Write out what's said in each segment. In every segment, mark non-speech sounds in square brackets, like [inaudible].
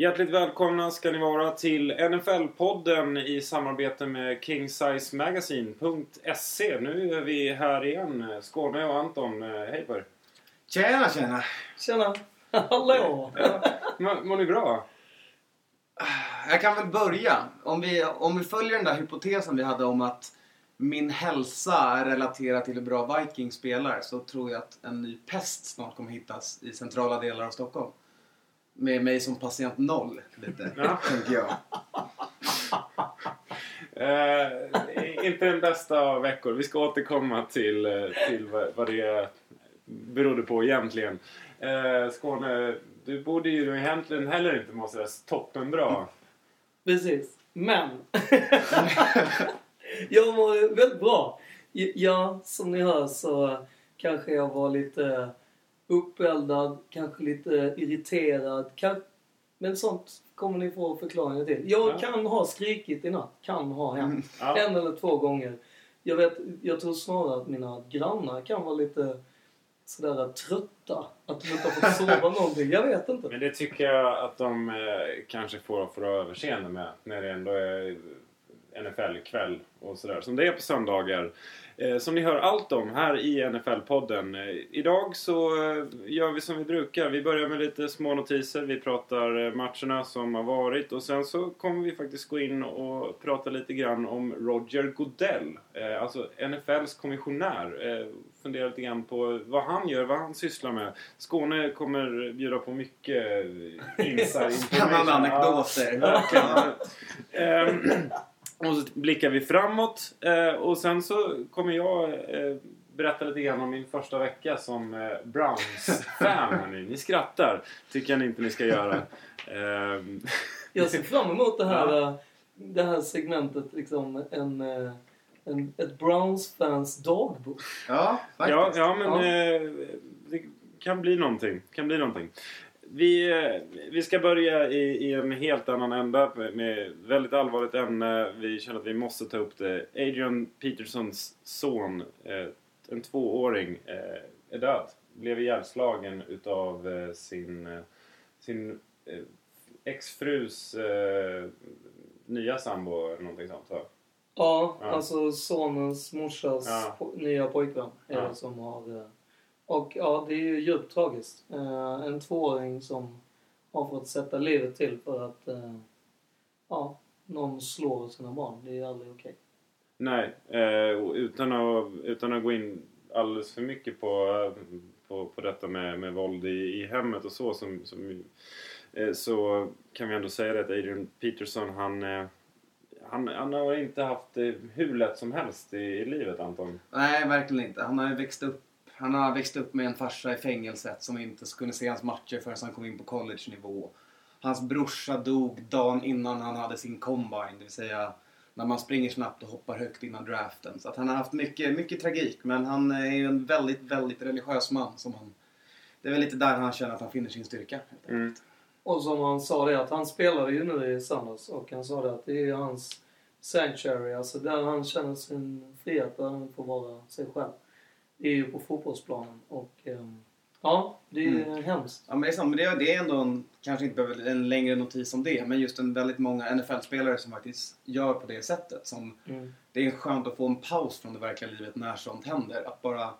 Hjärtligt välkomna ska ni vara till NFL-podden i samarbete med KingSizeMagazine.se. Nu är vi här igen. Skåne och Anton. Hej på er! Tjena, tjena! Tjena! [laughs] Hallå! Mår mår ni bra? Jag kan väl börja. Om vi, om vi följer den där hypotesen vi hade om att min hälsa är relaterad till hur bra Vikings spelar så tror jag att en ny pest snart kommer hittas i centrala delar av Stockholm. Med mig som patient noll, lite, Ja. tänker jag. Eh, inte den bästa av veckor. Vi ska återkomma till, eh, till vad, vad det berodde på egentligen. Eh, Skåne, du borde ju egentligen heller inte må sådär toppenbra. Precis. Men. [laughs] jag mår väldigt bra. Ja, som ni hör så kanske jag var lite uppeldad, kanske lite irriterad. Kan... Men sånt kommer ni få förklaringar till. Jag Ja. kan ha skrikit i natt. Kan ha hänt. Ja. En eller två gånger. Jag, vet, jag tror snarare att mina grannar kan vara lite sådär trötta. Att de inte har fått sova [laughs] någonting. Jag vet inte. Men det tycker jag att de eh, kanske får, får överseende med. När det ändå är NFL-kväll och sådär. Som det är på söndagar. Eh, som ni hör allt om här i NFL-podden. Eh, idag så eh, gör vi som vi brukar. Vi börjar med lite små notiser. Vi pratar matcherna som har varit. Och sen så kommer vi faktiskt gå in och prata lite grann om Roger Goodell. Eh, alltså NFLs kommissionär. Fundera lite grann på vad han gör, vad han sysslar med. Skåne kommer bjuda på mycket [laughs] inside Spännande anekdoter. Ja. [laughs] Och så blickar vi framåt eh, och sen så kommer jag eh, berätta lite grann om min första vecka som eh, Browns-fan. [laughs] Ni skrattar. Tycker jag inte ni ska göra. Ehm, Jag ser fram emot det här, Ja. det här segmentet. Liksom en, en, ett Browns-fans dagbok. Ja, faktiskt. ja, ja, men Ja. eh, det kan bli någonting. Kan bli någonting. Vi, eh, vi ska börja i, i en helt annan ända med ett väldigt allvarligt ämne. Vi känner att vi måste ta upp det. Adrian Petersons son, eh, en tvååring, eh, är död. Blev ihjälslagen utav sin, sin exfrus nya sambo eller någonting sånt va? Ja, Ja. alltså sonens morsas Ja. nya pojkvän är Ja. det som har... Och ja, det är ju djupt tragiskt. Eh, En tvååring som har fått sätta livet till för att eh, ja, någon slår sina barn. Det är ju aldrig okej. Nej, eh, utan, att, utan att gå in alldeles för mycket på, på, på detta med, med våld i, i hemmet och så som, som, eh, så kan vi ändå säga det att Adrian Peterson han, eh, han, han har inte haft det hur lätt som helst i, i livet Anton. Nej, verkligen inte. Han har ju växt upp, han har växt upp med en farsa i fängelset som inte kunde se hans matcher förrän han kom in på college-nivå. Hans brorsa dog dagen innan han hade sin combine, det vill säga när man springer snabbt och hoppar högt innan draften. Så att han har haft mycket, mycket tragik, men han är ju en väldigt, väldigt religiös man. Som han, det är väl lite där han känner att han finner sin styrka. Mm. Och som han sa det att han spelade ju nu i söndags och han sa det att det är hans sanctuary, alltså där han känner sin frihet, där han får vara sig själv. Det är ju på fotbollsplanen och ehm, ja, det är Mm. hemskt. Ja, men det är sant. Men det är, det är ändå en, kanske inte behöver en längre notis om det, men just en väldigt många NFL-spelare som faktiskt gör på det sättet. Som, Mm. det är skönt att få en paus från det verkliga livet när sånt händer. Att bara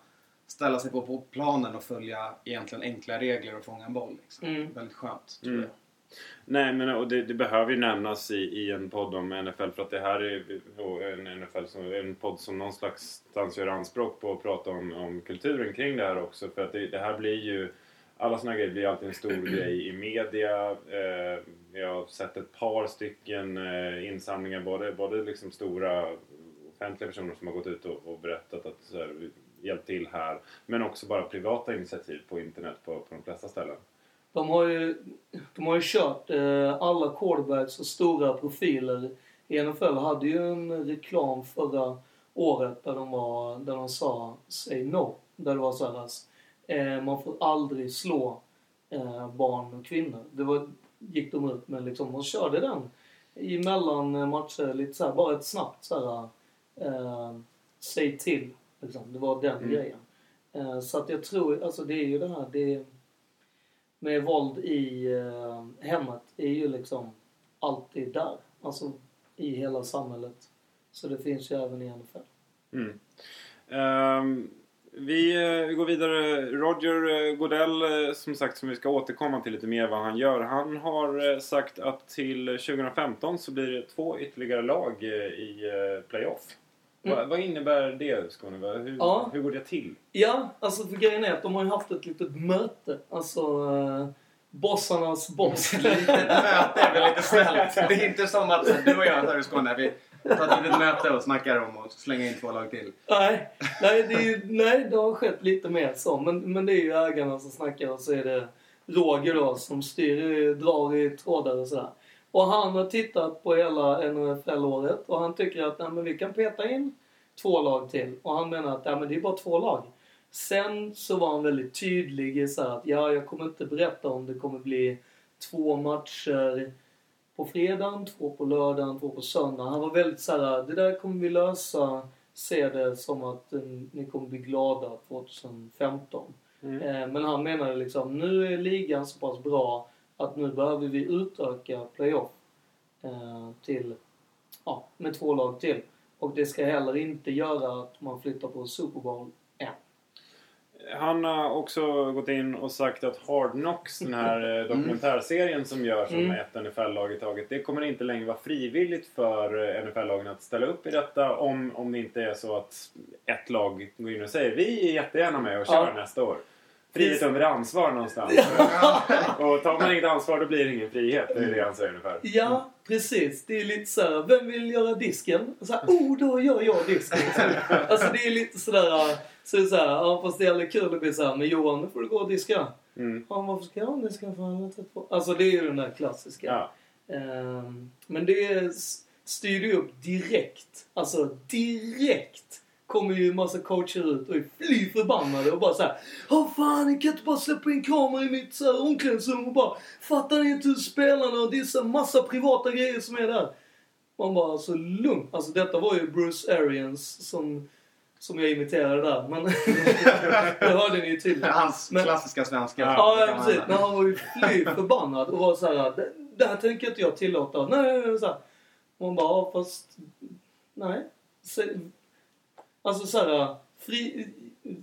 ställa sig på, på planen och följa egentligen enkla regler och fånga en boll. Liksom. Mm. Väldigt skönt, tror Mm. jag. Nej, men och det, det behöver ju nämnas i, i en podd om NFL för att det här är en NFL som en podd som någon slags gör anspråk på att prata om, om kulturen kring det här också. För att det, det här blir ju alla såna grejer blir alltid en stor [clears throat] grej i media. Eh, jag har sett ett par stycken eh, insamlingar, både, både liksom stora offentliga personer som har gått ut och, och berättat att så här, vi hjälpt till här. Men också bara privata initiativ på internet på, på de flesta ställen. De har ju, de har ju kört eh, alla quarterbacks och stora profiler i NFL hade ju en reklam förra året där de, var, där de sa “Say no”. Där det var så här, eh, man får aldrig slå eh, barn och kvinnor. Det var, gick de ut med liksom och körde den emellan matcher lite så här, bara ett snabbt så här, eh, “Säg till”. Liksom. Det var den Mm. grejen. Eh, så att jag tror, alltså det är ju det här, det med våld i eh, hemmet är ju liksom alltid där. Alltså i hela samhället. Så det finns ju även i NFL. Mm. Um, vi, eh, vi går vidare. Roger eh, Godell, eh, som sagt, som vi ska återkomma till lite mer vad han gör. Han har eh, sagt att till 2015 så blir det två ytterligare lag i playoff. Mm. Va, vad innebär det, Skåne? Va- Hur, Ja. hur går det till? Ja, alltså för grejen är att de har ju haft ett litet möte. Alltså eh, bossarnas [laughs] boss. Möte är väl lite snällt. Det är inte som att du och jag här i Skåne, vi tar ett litet möte och snackar om att slänga in två lag till. nej, nej, det är ju, nej, det har skett lite mer så. Men, men det är ju ägarna som snackar och så är det Roger då som styr, drar i trådar och sådär. Och han har tittat på hela NFL-året och han tycker att nej, men vi kan peta in två lag till. Och han menar att nej, men det är bara två lag. Sen så var han väldigt tydlig i så att ja, jag kommer inte berätta om det kommer bli två matcher på fredagen, två på lördagen, två på söndagen. Han var väldigt så här, det där kommer vi lösa. Se det som att eh, ni kommer bli glada 2015. Mm. Eh, men han menade liksom, nu är ligan så pass bra att nu behöver vi utöka playoff eh, till, ja, med två lag till. Och det ska heller inte göra att man flyttar på Super Bowl än. Han har också gått in och sagt att Hard Knocks, den här eh, dokumentärserien som görs om Mm. ett NFL-lag i taget. Det kommer inte längre vara frivilligt för eh, NFL-lagen att ställa upp i detta om, om det inte är så att ett lag går in och säger vi är jättegärna med och kör Ja. nästa år. Frihet under ansvar någonstans. och tar man inget ansvar då blir det ingen frihet. Det är det han säger ungefär. Ja, precis. Det är lite så här, vem vill göra disken? Så här, oh, då gör jag disken. alltså det är lite sådär, så är så här, ja, fast det är kul att bli så här, men Johan, nu får du gå och diska. Mm. Ja, varför ska jag diska för? Han på. Alltså det är ju den där klassiska. Ja. Ehm, men det s- styrde ju upp direkt. Alltså direkt kommer ju en massa coacher ut och är fly förbannade och bara såhär Åh fan, ni kan inte bara släppa in kameror i mitt så här, omklädningsrum och bara Fattar ni inte hur spelarna och det är så massa privata grejer som är där? Man bara alltså lugn. Alltså detta var ju Bruce Arians som, som jag imiterade där. Men [laughs] det hörde ni ju tydligt. [laughs] Hans Men- klassiska svenska. Ja, ja precis. Men han var ju fly förbannad och var så här. "Det- Det här tänker inte jag tillåta. Nej, nej, nej. Så här. Och man bara, ja, fast... Nej. Så, alltså så här, fri...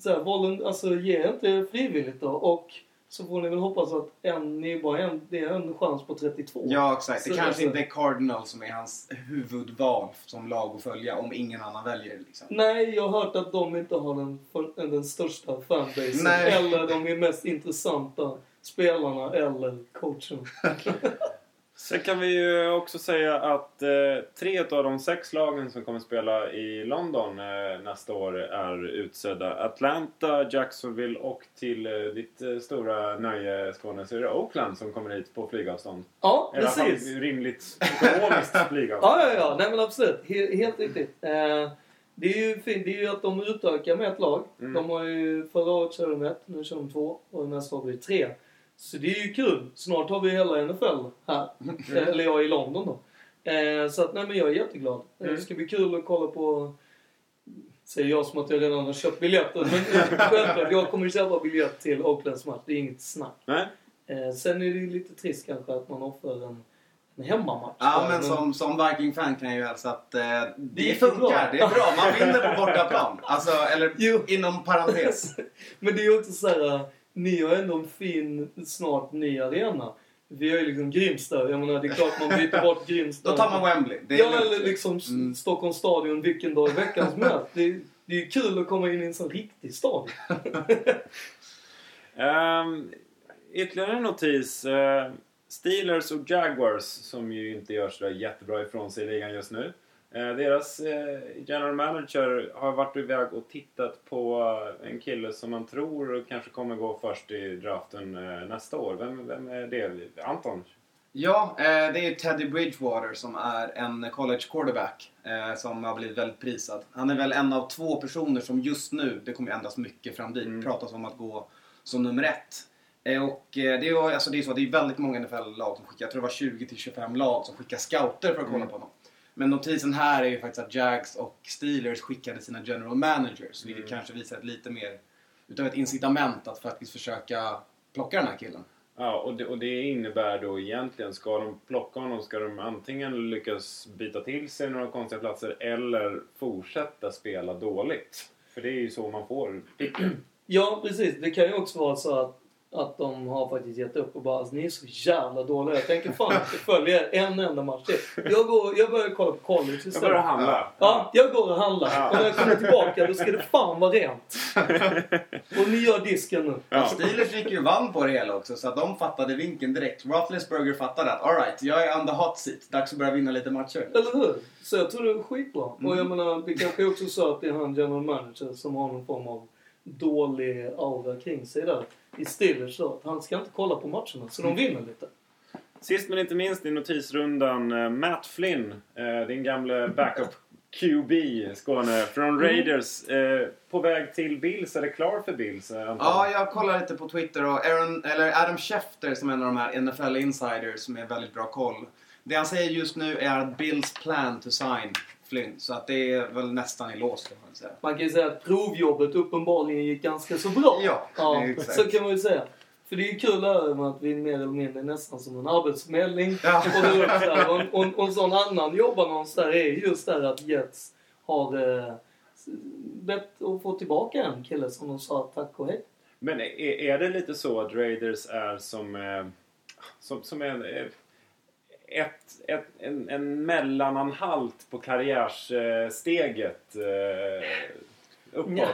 Så här, volun, alltså ge inte frivilligt då. Och så får ni väl hoppas att en, ni bara en, det är en chans på 32. Ja, exakt. Det Så- kanske alltså- inte är Cardinal som är hans huvudval som lag att följa om ingen annan väljer. Liksom. Nej, jag har hört att de inte har den, den största fanbasen. Nej. Eller de är mest intressanta spelarna eller coachen. [laughs] Sen kan vi ju också säga att eh, tre av de sex lagen som kommer spela i London eh, nästa år är utsedda. Atlanta, Jacksonville och till eh, ditt eh, stora nöje Skåne så är det Oakland som kommer hit på flygavstånd. Ja, I alla fall precis. rimligt ekonomiskt [laughs] flygavstånd. Ja, ja, ja. Nej men absolut. He helt riktigt. Eh, det är ju fint. Det är ju att de utökar med ett lag. Mm. De har ju, förra året körde de ett, nu kör de två och nästa år blir det tre. Så det är ju kul. Snart har vi hela NFL här. Eh, Eller jag i London då. Eh, så att, nej men jag är jätteglad. Eh, Mm. Det ska bli kul att kolla på Säger jag som att jag redan har köpt biljetter. Men eh, självklart, jag kommer köpa biljett till Oaklands match. Det är inget snack. Nej? Eh, sen är det ju lite trist kanske att man offrar en, en hemmamatch. Ja, men som, som Viking-fan kan jag ju hälsa att eh, det, Det är funkar. bra. Det är bra. Man vinner på bortaplan. Alltså, eller Jo. inom parentes. [laughs] Men det är ju också så här, ni har ändå en fin, snart ny arena. Vi har ju liksom Grimsta. Jag menar, det är klart man byter bort [laughs] Grimsta. Då tar man Wembley. Det är Ja, eller liksom Mm. Stockholms stadion vilken dag i veckan som helst. Det, är- det är ju kul att komma in i en sån riktig stadion. Um, [laughs] ytterligare en notis. eh, Steelers och Jaguars som ju inte gör så jättebra ifrån sig i ligan just nu. Eh, deras eh, general manager har varit iväg och tittat på en kille som man tror kanske kommer gå först i draften eh, nästa år. Vem, vem är det? Anton? Ja, det är Teddy Bridgewater som är en college quarterback som har blivit väldigt prisad. Han är väl en av två personer som just nu, det kommer ändras mycket fram dit, Mm. pratas om att gå som nummer ett. Och det är, alltså det är så att det är väldigt många NFL-lag som skickar, jag tror det var 20-25 lag som skickar scouter för att kolla Mm. på honom. Men notisen här är ju faktiskt att Jags och Steelers skickade sina general managers, vilket Mm. kanske visar ett lite mer utav ett incitament att faktiskt försöka plocka den här killen. Ja, och det, och det innebär då egentligen, ska de plocka honom ska de antingen lyckas byta till sig några konstiga platser eller fortsätta spela dåligt. För det är ju så man får picken. Ja, precis. Det kan ju också vara så att, att de har faktiskt gett upp och bara alltså, ni är så jävla dåliga. Jag tänker fan inte följa er en enda match till. Jag, går, jag börjar kolla på college Jag börjar istället. handla. Ja, jag går och handlar. Ja. Och när jag kommer tillbaka då ska det fan vara rent. Och ni gör disken nu. Ja. Steelers gick ju vann på det hela också så att de fattade vinkeln direkt. Roethlisberger fattade att alright, jag är on the hot seat. Dags att börja vinna lite matcher. Eller hur? Så jag tror det är skitbra. Och jag Mm. menar, det kanske är också så att det är han general manager som har någon form av dålig aura kring sig där i Steelers då. Att Han ska inte kolla på matcherna så de vinner lite. Sist men inte minst i notisrundan, eh, Matt Flynn, eh, din gamle backup QB Skåne, från Raiders. Eh, på väg till Bills, eller klar för Bills? Ja, jag. jag kollar lite på Twitter och Aaron, eller Adam Schefter som är en av de här NFL insiders som är väldigt bra koll. Det han säger just nu är att Bills plan to sign Flynn. Så att det är väl nästan i lås kan man säga. Man kan ju säga att provjobbet uppenbarligen gick ganska så bra. Ja, [laughs] exakt. så kan man ju säga. För det är ju kul att vi mer eller mindre är nästan som en arbetsförmedling. Ja. Och, och, och, och en sån annan jobbannons där är just där att Jets har eh, bett att få tillbaka en kille som de sa tack och hej. Men är, är det lite så att Raiders är som, eh, som, som en, eh, ett, ett, en, en mellananhalt på karriärsteget eh, uppåt? Nja.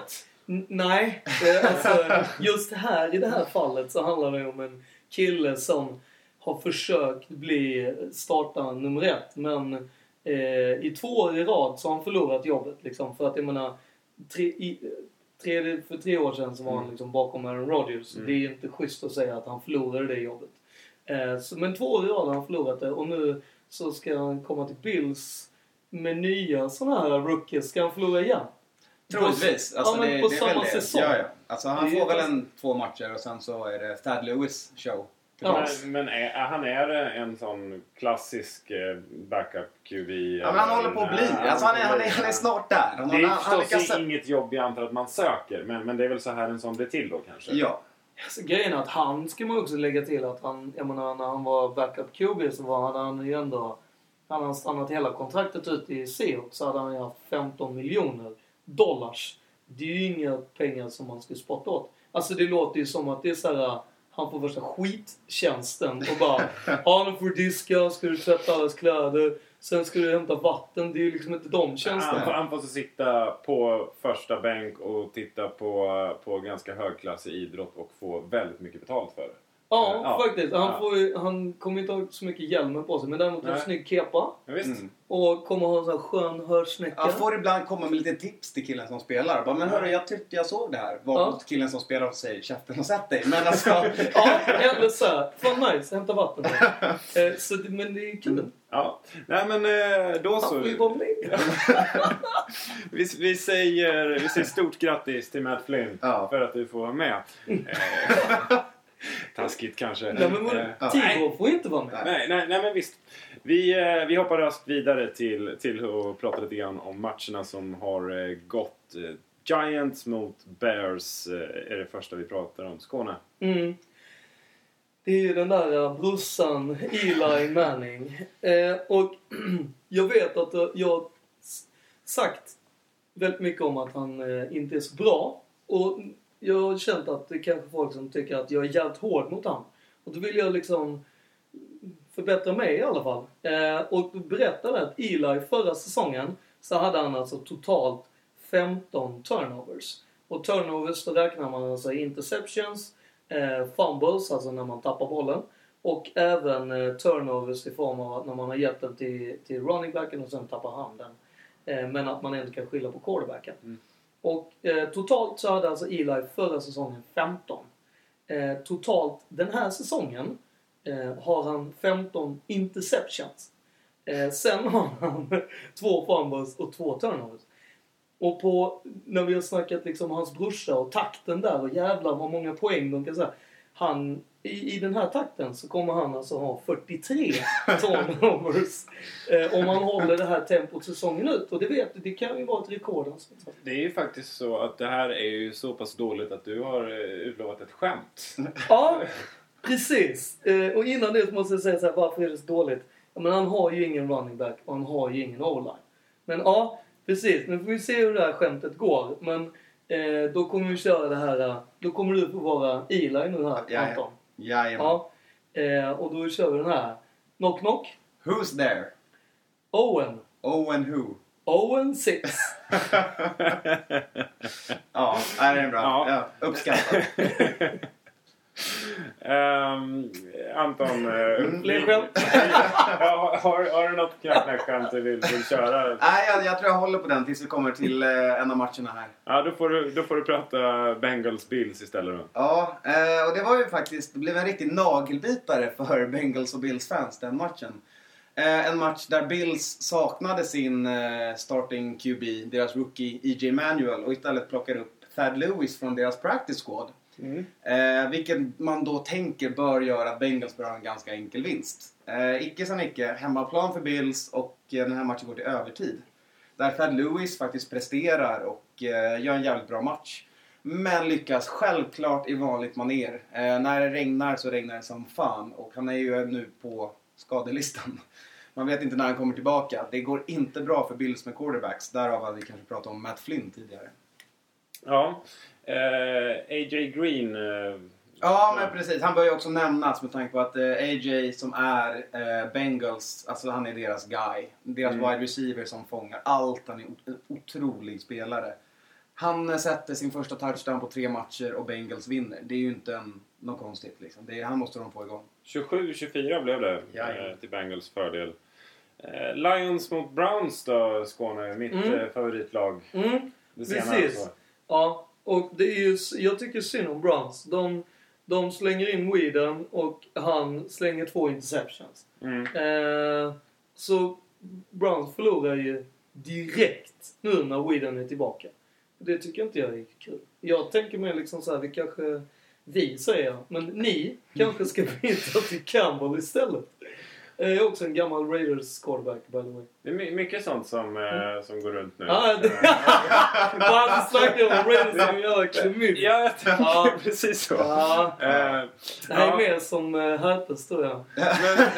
N- nej, eh, alltså just här i det här fallet så handlar det om en kille som har försökt bli startare nummer ett men eh, i två år i rad så har han förlorat jobbet liksom för att jag menar tre, i, tre, för tre år sedan så var han Mm. liksom bakom Aaron Rodgers. Mm. Det är inte schysst att säga att han förlorade det jobbet. Eh, men två år i rad har han förlorat det och nu så ska han komma till Bills med nya sådana här rookies. Ska han förlora igen? Troligtvis. Alltså, ja, men det, på det är samma väl det. säsong. Ja, ja. Alltså, han får väl en två matcher och sen så är det Thad Lewis show. Ja. Men, men är, han är en sån klassisk eh, backup QB? Ja, men han håller på att bli. Alltså, han, är, han, är, han är snart där. Han, Det är han, han förstås lyckas... inget jobb jag antar att man söker, men, men det är väl så här en sån blir till då kanske? Ja. Alltså, grejen är att han ska man också lägga till att han, jag menar när han var backup QB så var han, han ju ändå, hade han stannat hela kontraktet ut i Seahawks så hade han ju haft 15 miljoner dollars. Det är ju inga pengar som man skulle spotta åt. Alltså det låter ju som att det är så här, han får värsta skittjänsten och bara “Han får du diska, ska du tvätta allas kläder, sen ska du hämta vatten. Det är ju liksom inte de Han, tjänsterna. får- han får så sitta på första bänk och titta på, på ganska högklassig idrott och få väldigt mycket betalt för det. Ja, Ja. faktiskt. Han, Ja. får ju, han kommer inte ha så mycket hjälmen på sig men däremot en Nej. snygg kepa. Ja, visst. Mm. Och kommer ha en sån här skön hörsnäcka. Jag får ibland komma med lite tips till killen som spelar. Bara, men hörru, jag tyckte jag såg det här. Varpå Ja. killen som spelar och säger käften och sätt dig. Men alltså... [laughs] Ja, eller såhär. Fan nice, hämta vatten. [laughs] eh, så, det- men det är kul. Ja. Nej men eh, då Han så. [laughs] Vi, vi, säger, vi säger stort grattis till Matt Flynn Ja. för att du får vara med. Eh, taskigt kanske. Nej, men Eh. Tibor får inte vara med. Nej, nej, nej men visst. Vi, eh, vi hoppar raskt vidare till, till att prata lite grann om matcherna som har eh, gått. Eh, Giants mot Bears eh, är det första vi pratar om. Skåne. Mm. Det är ju den där uh, brorsan Eli [laughs] Manning. Eh, och [clears throat] jag vet att uh, jag sagt väldigt mycket om att han eh, inte är så bra. Och jag har känt att det är kanske folk som tycker att jag är jävligt hård mot honom. Och då vill jag liksom förbättra mig i alla fall. Eh, och berättade att Eli förra säsongen så hade han alltså totalt 15 turnovers. Och turnovers då räknar man alltså interceptions, eh, fumbles, alltså när man tappar bollen. Och även eh, turnovers i form av att när man har gett den till, till running backen och sen tappar han den. Eh, men att man ändå kan skylla på quarterbacken. Mm. Och eh, totalt så hade alltså Eli förra säsongen 15. Eh, totalt den här säsongen eh, har han 15 interceptions. Eh, sen har han [laughs] två fumbles och två turnovers. Och på, när vi har snackat liksom hans brorsa och takten där och jävlar vad många poäng de kan säga. Han, i, I den här takten så kommer han alltså ha 43 [laughs] turnovers. Eh, om han håller det här tempot säsongen ut. Och det vet du, det kan ju vara ett rekord. Alltså. Det är ju faktiskt så att det här är ju så pass dåligt att du har eh, utlovat ett skämt. Ja, Precis! Eh, och innan det måste jag säga så här, varför är det så dåligt? Ja, men han har ju ingen running back och han har ju ingen o-line. Men ja, precis. Nu får vi se hur det här skämtet går. Men eh, då kommer vi köra det här... eh, Då kommer du få vara Eli nu här, Ja, Anton. Ja. Jajamän. Ja. Eh, och då kör vi den här. Knock knock. Who's there? Owen. Owen who? Owen 6. [laughs] Ja, är den är bra. Ja. Ja. uppskattat. [laughs] Ehm, Anton, uh, skämt? har, har, har du något knack-knack-skämt du vill, vill köra? Nej, jag, jag tror jag håller på den tills vi kommer till eh, en av matcherna här. Ja, då får du, då får du prata Bengals Bills istället då. Ja, eh, och det var ju faktiskt, det blev en riktig nagelbitare för Bengals och Bills fans den matchen. Eh, en match där Bills saknade sin starting QB, deras rookie EJ Manuel och istället plockar upp Thad Lewis från deras practice squad. Mm. Eh, vilket man då tänker bör göra att Bengals bör ha en ganska enkel vinst. Eh, icke sa icke, hemmaplan för Bills och eh, den här matchen går till övertid. Där Thad Lewis faktiskt presterar och eh, gör en jävligt bra match. Men lyckas självklart i vanligt maner. Eh, när det regnar så regnar det som fan och han är ju nu på skadelistan. [laughs] Man vet inte när han kommer tillbaka. Det går inte bra för Bills med quarterbacks. Därav hade vi kanske pratat om Matt Flynn tidigare. Ja. Eh, A.J. Green. eh, Ja, men precis. Han bör ju också nämnas med tanke på att eh, AJ som är Bengals, alltså han är deras guy. Deras Mm. wide receiver som fångar allt. Han är en otrolig spelare. Han sätter sin första touchdown på tre matcher och Bengals vinner. Det är ju inte en, något konstigt liksom. Det är, han måste de få igång. 27-24 blev det Jajamän. till Bengals fördel. Lions mot Browns då, Skåne. Mitt Mm. favoritlag. Mm. Det senare Precis. alltså. Ja, och det är ju, jag tycker synd om Browns. De, de slänger in Weeden och han slänger två interceptions. Mm. Eh, så Browns förlorar ju direkt nu när Weeden är tillbaka. Det tycker inte jag är kul. Jag tänker mig liksom så här, vi kanske... Vi säger jag, men ni kanske ska [laughs] byta till Campbell istället. Jag är också en gammal Raiders quarterback by the way. Det är my- mycket sånt som, eh, som går runt nu. Mm. Ja, det- Eh, [laughs] Bara snackar om Raiders som gör klamydia. Ja, jag tänkte Ja. [laughs] precis så. Ja, Eh, det här är ja, mer som uh, herpes tror jag. men,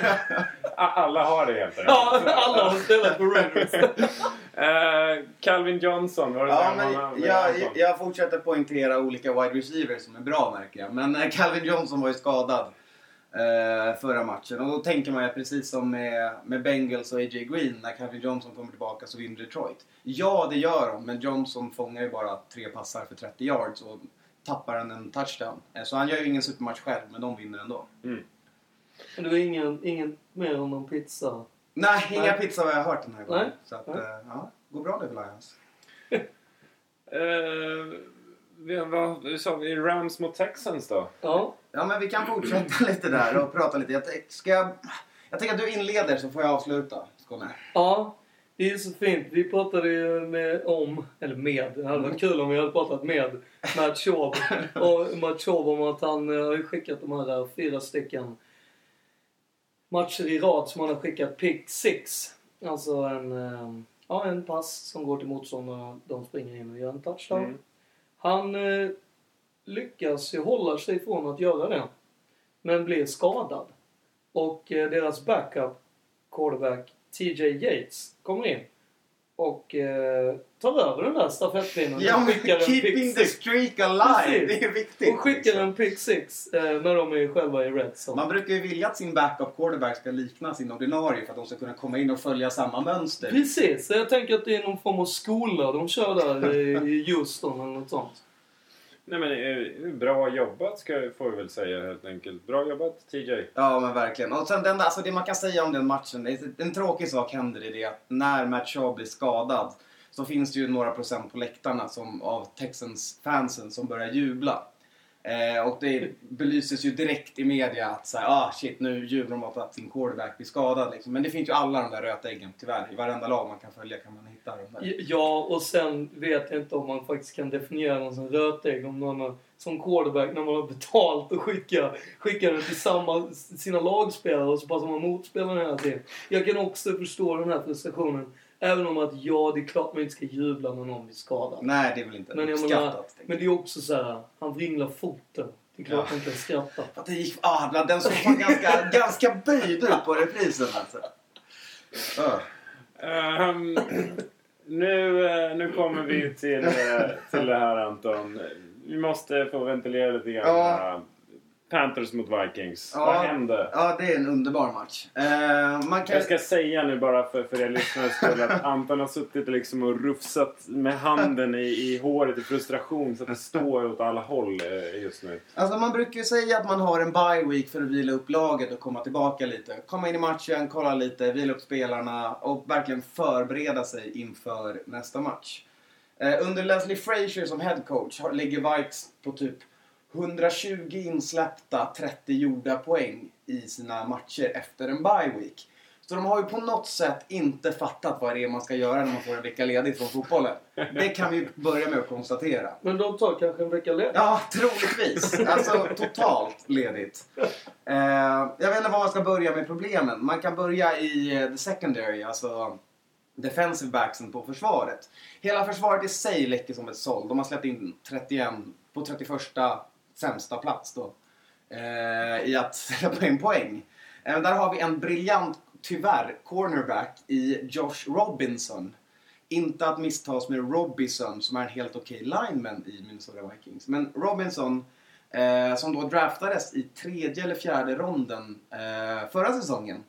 [laughs] alla har det helt enkelt. Ja, alla har spelat på Raiders. Eh, Calvin Johnson, var det Ja, men man- jag, Anton? jag fortsätter poängtera olika wide receivers som är bra märker jag. Men eh, Calvin Johnson var ju skadad eh, förra matchen. Och då tänker man ju precis som med, med Bengals och A.J. Green, när Calvin Johnson kommer tillbaka så vinner Detroit. Ja, det gör de, men Johnson fångar ju bara tre passar för 30 yards och tappar han en touchdown. Eh, så han gör ju ingen supermatch själv, men de vinner ändå. Mm. Men det var ingen, ingen mer om någon pizza. Nej, inga Nej. pizza har jag hört den här gången. Nej. Så att, Nej. eh, ja, går bra nu för Lions. [laughs] Eh, vi, vad vi sa vi? Rams mot Texans då? Ja, Ja, men vi kan fortsätta [laughs] lite där och prata lite. Jag, ska jag, jag tänker att du inleder så får jag avsluta. Skåne. ja. Det är så fint. Vi pratade ju med, om, eller med, det hade varit kul om vi hade pratat med Matt Schaub. [laughs] Och Matt Schaub om att han eh, har skickat de här eh, fyra stycken matcher i rad som han har skickat pick six. Alltså en, eh, ja, en pass som går till motståndarna. De springer in och gör en touchdown. Mm. Han lyckas ju hålla sig från att göra det. Men blir skadad. Och eh, deras backup quarterback TJ Yates kommer in. Och eh, tar över den där stafettpinnen Ja, men skickar en keeping pick the six. streak alive! Precis. Det är viktigt. Och skickar liksom. en pick six eh, när de är själva i red zone. Man brukar ju vilja att sin backup quarterback ska likna sin ordinarie för att de ska kunna komma in och följa samma mönster. Precis, jag tänker att det är någon form av skola de kör där i i Houston eller något sånt. Nej men eh, bra jobbat ska, får vi väl säga helt enkelt. Bra jobbat TJ. Ja, men verkligen. Och sen den, alltså det man kan säga om den matchen, det är- en tråkig sak händer i det att när Matt Shaw blir skadad så finns det ju några procent på läktarna som, av Texans-fansen som börjar jubla. Eh, och det belyses ju direkt i media att så här, ah shit nu ljuger de åt att sin quarterback blir skadad. Liksom. Men det finns ju alla de där rötäggen tyvärr. I varenda lag man kan följa kan man hitta dem där. Ja, och sen vet jag inte om man faktiskt kan definiera någon som rötägg om någon har, som quarterback när man har betalt och skickar, skickar den till samma, sina lagspelare och så passar man motspelaren hela tiden. Jag kan också förstå den här frustrationen. Även om att ja, det är klart man inte ska jubla när någon blir skadad. Nej, det är väl inte Men jag uppskattat. menar, men det är också så här, han vringlar foten. Det är klart Ja. man kan skratta. Att det gick, ah, den såg fan ganska, [laughs] ganska böjd ut på reprisen alltså. Ah. Ehm, nu, eh, nu kommer vi till, eh, till det här Anton. Vi måste få ventilera lite grann. Ja. Panthers mot Vikings. Ja. Vad hände? Ja, det är en underbar match. Eh, man kan... Jag ska säga nu bara för, för er lyssnare skull att [laughs] Anton har suttit liksom och rufsat med handen i, i håret i frustration så att det står åt alla håll eh, just nu. Alltså man brukar ju säga att man har en bye week för att vila upp laget och komma tillbaka lite. Komma in i matchen, kolla lite, vila upp spelarna och verkligen förbereda sig inför nästa match. Eh, under Leslie Frazier som head coach ligger Vikes på typ 120 insläppta, 30 gjorda poäng i sina matcher efter en bye week. Så de har ju på något sätt inte fattat vad det är man ska göra när man får en vecka ledigt från fotbollen. Det kan vi börja med att konstatera. Men de tar kanske en vecka ledigt. Ja, troligtvis. Alltså totalt ledigt. Eh, jag vet inte var man ska börja med problemen. Man kan börja i eh, the secondary, alltså defensive backsen på försvaret. Hela försvaret i sig läcker som ett såll. De har släppt in 31 på 31 sämsta plats då. Eh, I att [laughs] släppa in poäng. Eh, där har vi en briljant, tyvärr, cornerback i Josh Robinson. Inte att misstas med Robinson som är en helt okej lineman i Minnesota Vikings. Men Robinson, eh, som då draftades i tredje eller fjärde ronden eh, förra säsongen.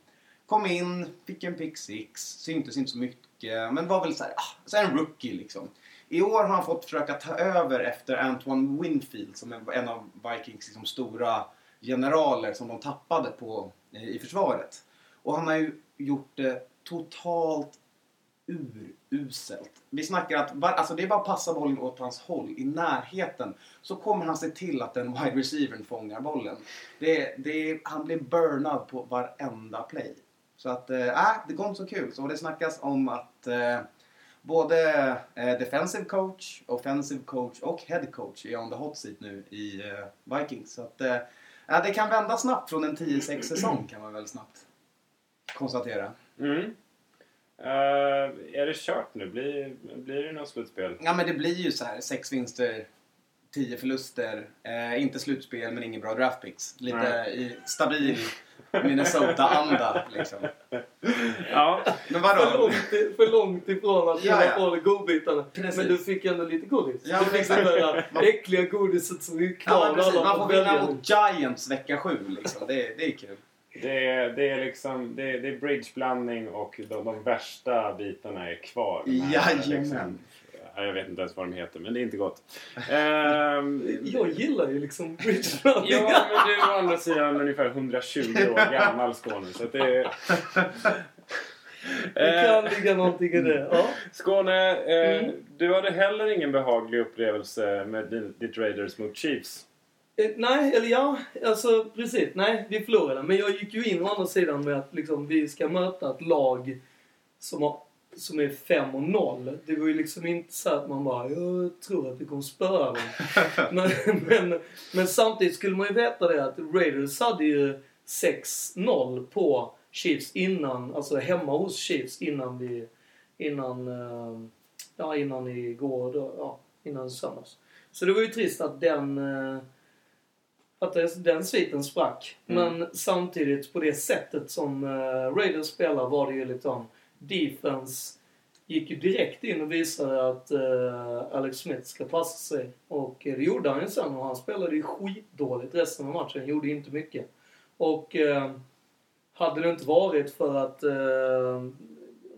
Kom in, fick en pick six, syntes inte så mycket, men var väl såhär, ah, så en rookie liksom. I år har han fått försöka ta över efter Antoine Winfield som är en av Vikings liksom, stora generaler som de tappade på eh, i försvaret. Och han har ju gjort det totalt uruselt. Vi snackar att alltså det är bara att passa bollen åt hans håll i närheten så kommer han se till att den wide receivern fångar bollen. Det, det, han blir burnad på varenda play. Så att, eh, äh, det går inte så kul. Så det snackas om att äh, både eh, defensive coach, offensive coach och head coach är on the hot seat nu i eh, Vikings. Så att, eh, ja, det kan vända snabbt från en 10-6 säsong kan man väl snabbt konstatera. Mm. Eh, är det kört nu? Blir, blir det något slutspel? Ja men det blir ju så här sex vinster, tio förluster, eh, inte slutspel men ingen bra draftpicks. Lite Nej. i stabil Minnesota-anda liksom. Ja. Men För vadå? långt, i- för långt ifrån att Ja, kunna ja. få de godbitarna. Precis. Men du fick ändå lite godis. Ja, du fick det där äckliga godiset som är Ja, kvar alla Man får vinna mot Giants vecka sju liksom. Det, det är kul. Det är, det är liksom det är, det är bridgeblandning och de, de värsta bitarna är kvar. Jajamän. liksom, ja, jag vet inte ens vad de heter, men det är inte gott. Ehm, [laughs] Jag gillar ju liksom Ja, bridgeblandningar. men du är å andra sidan ungefär 120 år gammal Skåne. Så att det är... Det kan ligga någonting i det. Ja. Skåne, eh, Mm. du hade heller ingen behaglig upplevelse med ditt Raiders mot Chiefs. Eh, Nej, eller ja, alltså precis. Nej, vi förlorade. Men jag gick ju in å andra sidan med att liksom, vi ska möta ett lag som, har, som är 5 och 0. Det var ju liksom inte så att man bara jag tror att vi kommer spöa dem. [laughs] men, men, men samtidigt skulle man ju veta det att Raiders hade ju 6-0 på Chiefs innan, alltså hemma hos Chiefs innan vi, innan, eh, ja innan igår då, ja, innan söndags. Så det var ju trist att den eh, att den sviten sprack. Mm. Men samtidigt på det sättet som uh, Raiders spelar var det ju liksom defense gick ju direkt in och visade att eh, Alex Smith ska passa sig. Och eh, det gjorde han ju sen och han spelade ju skitdåligt resten av matchen. Gjorde inte mycket. Och eh, hade det inte varit för att eh,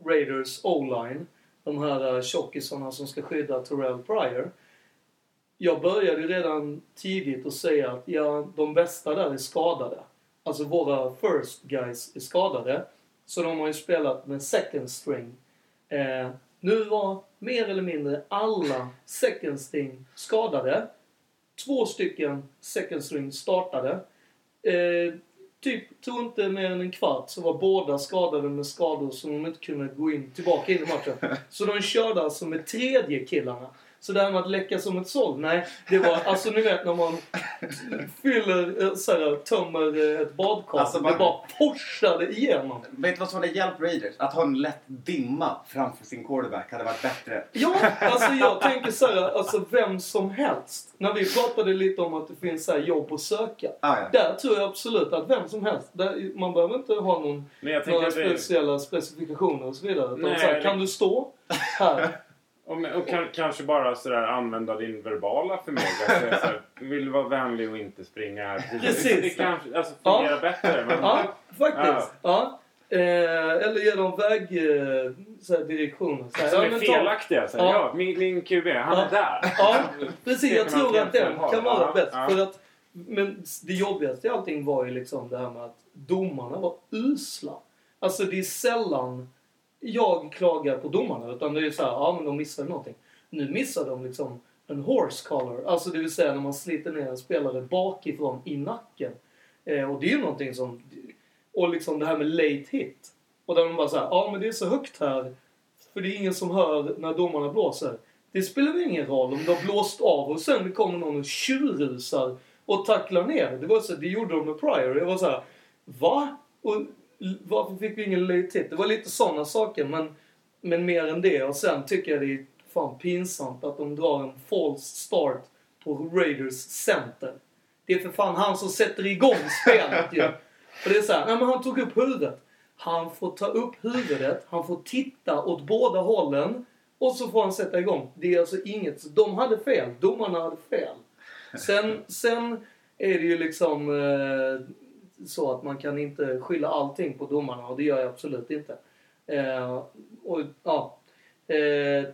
Raiders O-line, de här eh, tjockisarna som ska skydda Terrell Pryor. Jag började ju redan tidigt att säga att ja, de bästa där är skadade. Alltså våra first guys är skadade. Så de har ju spelat med second string. Eh, nu var mer eller mindre alla second string skadade. Två stycken second string startade. Eh, typ, tror inte mer än en kvart så var båda skadade med skador som de inte kunde gå in tillbaka in i matchen. [laughs] Så de körde alltså med tredje killarna. Så det här med att läcka som ett såll, nej. Det var, alltså ni vet när man fyller, eh, så här, tömmer eh, ett badkar. Alltså, man- Det bara forsade igenom. Vet du vad som hade hjälpt Raiders? Att ha en lätt dimma framför sin quarterback hade varit bättre. Ja, alltså jag tänker så här, alltså vem som helst. När vi pratade lite om att det finns så här jobb att söka. Ah, ja. Där tror jag absolut att vem som helst, där, man behöver inte ha någon, några det, speciella specifikationer och så vidare. Utan Nej, så här, kan du stå här? Och, och kan, kanske bara sådär använda din verbala förmåga. Så är det så här, vill du vara vänlig och inte springa här. [laughs] Precis. Det kanske alltså, Ja. fungerar bättre. Men, Ja, faktiskt. Ja. Eh, eller ge dem vägdirektioner. Här, Som ja, är felaktiga. Så här, Ja. ja. min, min QB, han Ja. är där. Ja, precis. Jag Det tror att den kan vara Ja, bäst. ja. För att, men det jobbigaste i allting var ju liksom det här med att domarna var usla. Alltså det är sällan jag klagar på domarna. Utan det är så här, ja men de missade någonting. Nu missar de liksom en horse collar. Alltså det vill säga när man sliter ner en spelare bakifrån i nacken. Eh, och det är ju någonting som... Och liksom det här med late hit. Och där de bara såhär, ja men det är så högt här. För det är ingen som hör när domarna blåser. Det spelar väl ingen roll om de har blåst av och sen kommer någon och tjurrusar och tacklar ner. Det var så, det gjorde de med Pryor. Jag var så här, va? Och varför fick vi ingen late hit? Det var lite sådana saker men, men mer än det. Och sen tycker jag det är fan pinsamt att de drar en false start på Raiders center. Det är för fan han som sätter igång spelet ju. För det är såhär, nej men han tog upp huvudet. Han får ta upp huvudet, han får titta åt båda hållen och så får han sätta igång. Det är alltså inget, de hade fel, domarna hade fel. Sen, sen är det ju liksom eh, så att man kan inte skylla allting på domarna och det gör jag absolut inte. Eh, och ja, eh,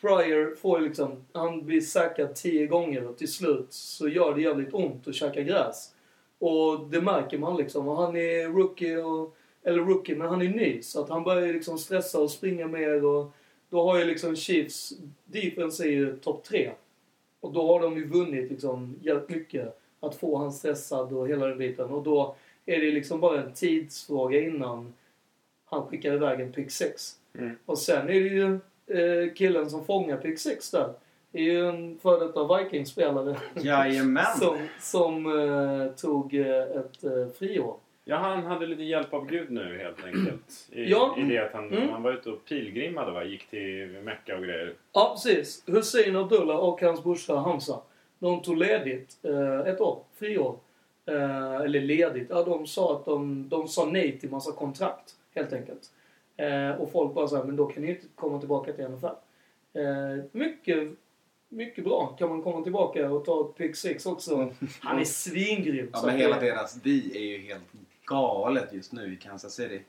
Pryor får ju liksom, han blir säkrad tio gånger och till slut så gör det jävligt ont att käka gräs. Och det märker man liksom. Och han är rookie och, eller rookie, men han är ny. Så att han börjar liksom stressa och springa mer och då har ju liksom Chiefs defense är ju topp tre. Och då har de ju vunnit liksom jävligt mycket. Att få han stressad och hela den biten. Och då är det liksom bara en tidsfråga innan han skickar iväg en pick 6. Mm. Och sen är det ju eh, killen som fångar pick 6 där. Det är ju en före detta Vikings-spelare Jajamän! [laughs] som, som eh, tog eh, ett eh, friår. Ja, han hade lite hjälp av Gud nu helt enkelt. I, Ja. i det att han, Mm. han var ute och pilgrimmade va? Gick till Mecka och grejer. Ja, precis. Hussein Abdullah och hans brorsa Hamza. De tog ledigt eh, ett år, friår. Eh, eller ledigt. Ja, de sa att de, de sa nej till massa kontrakt, helt enkelt. Eh, och folk bara såhär, men då kan ni inte komma tillbaka till NFL. Mycket, mycket bra. Kan man komma tillbaka och ta ett pick six också. [laughs] Han är svingrym. Ja, men hela det- deras D är ju helt galet just nu i Kansas City.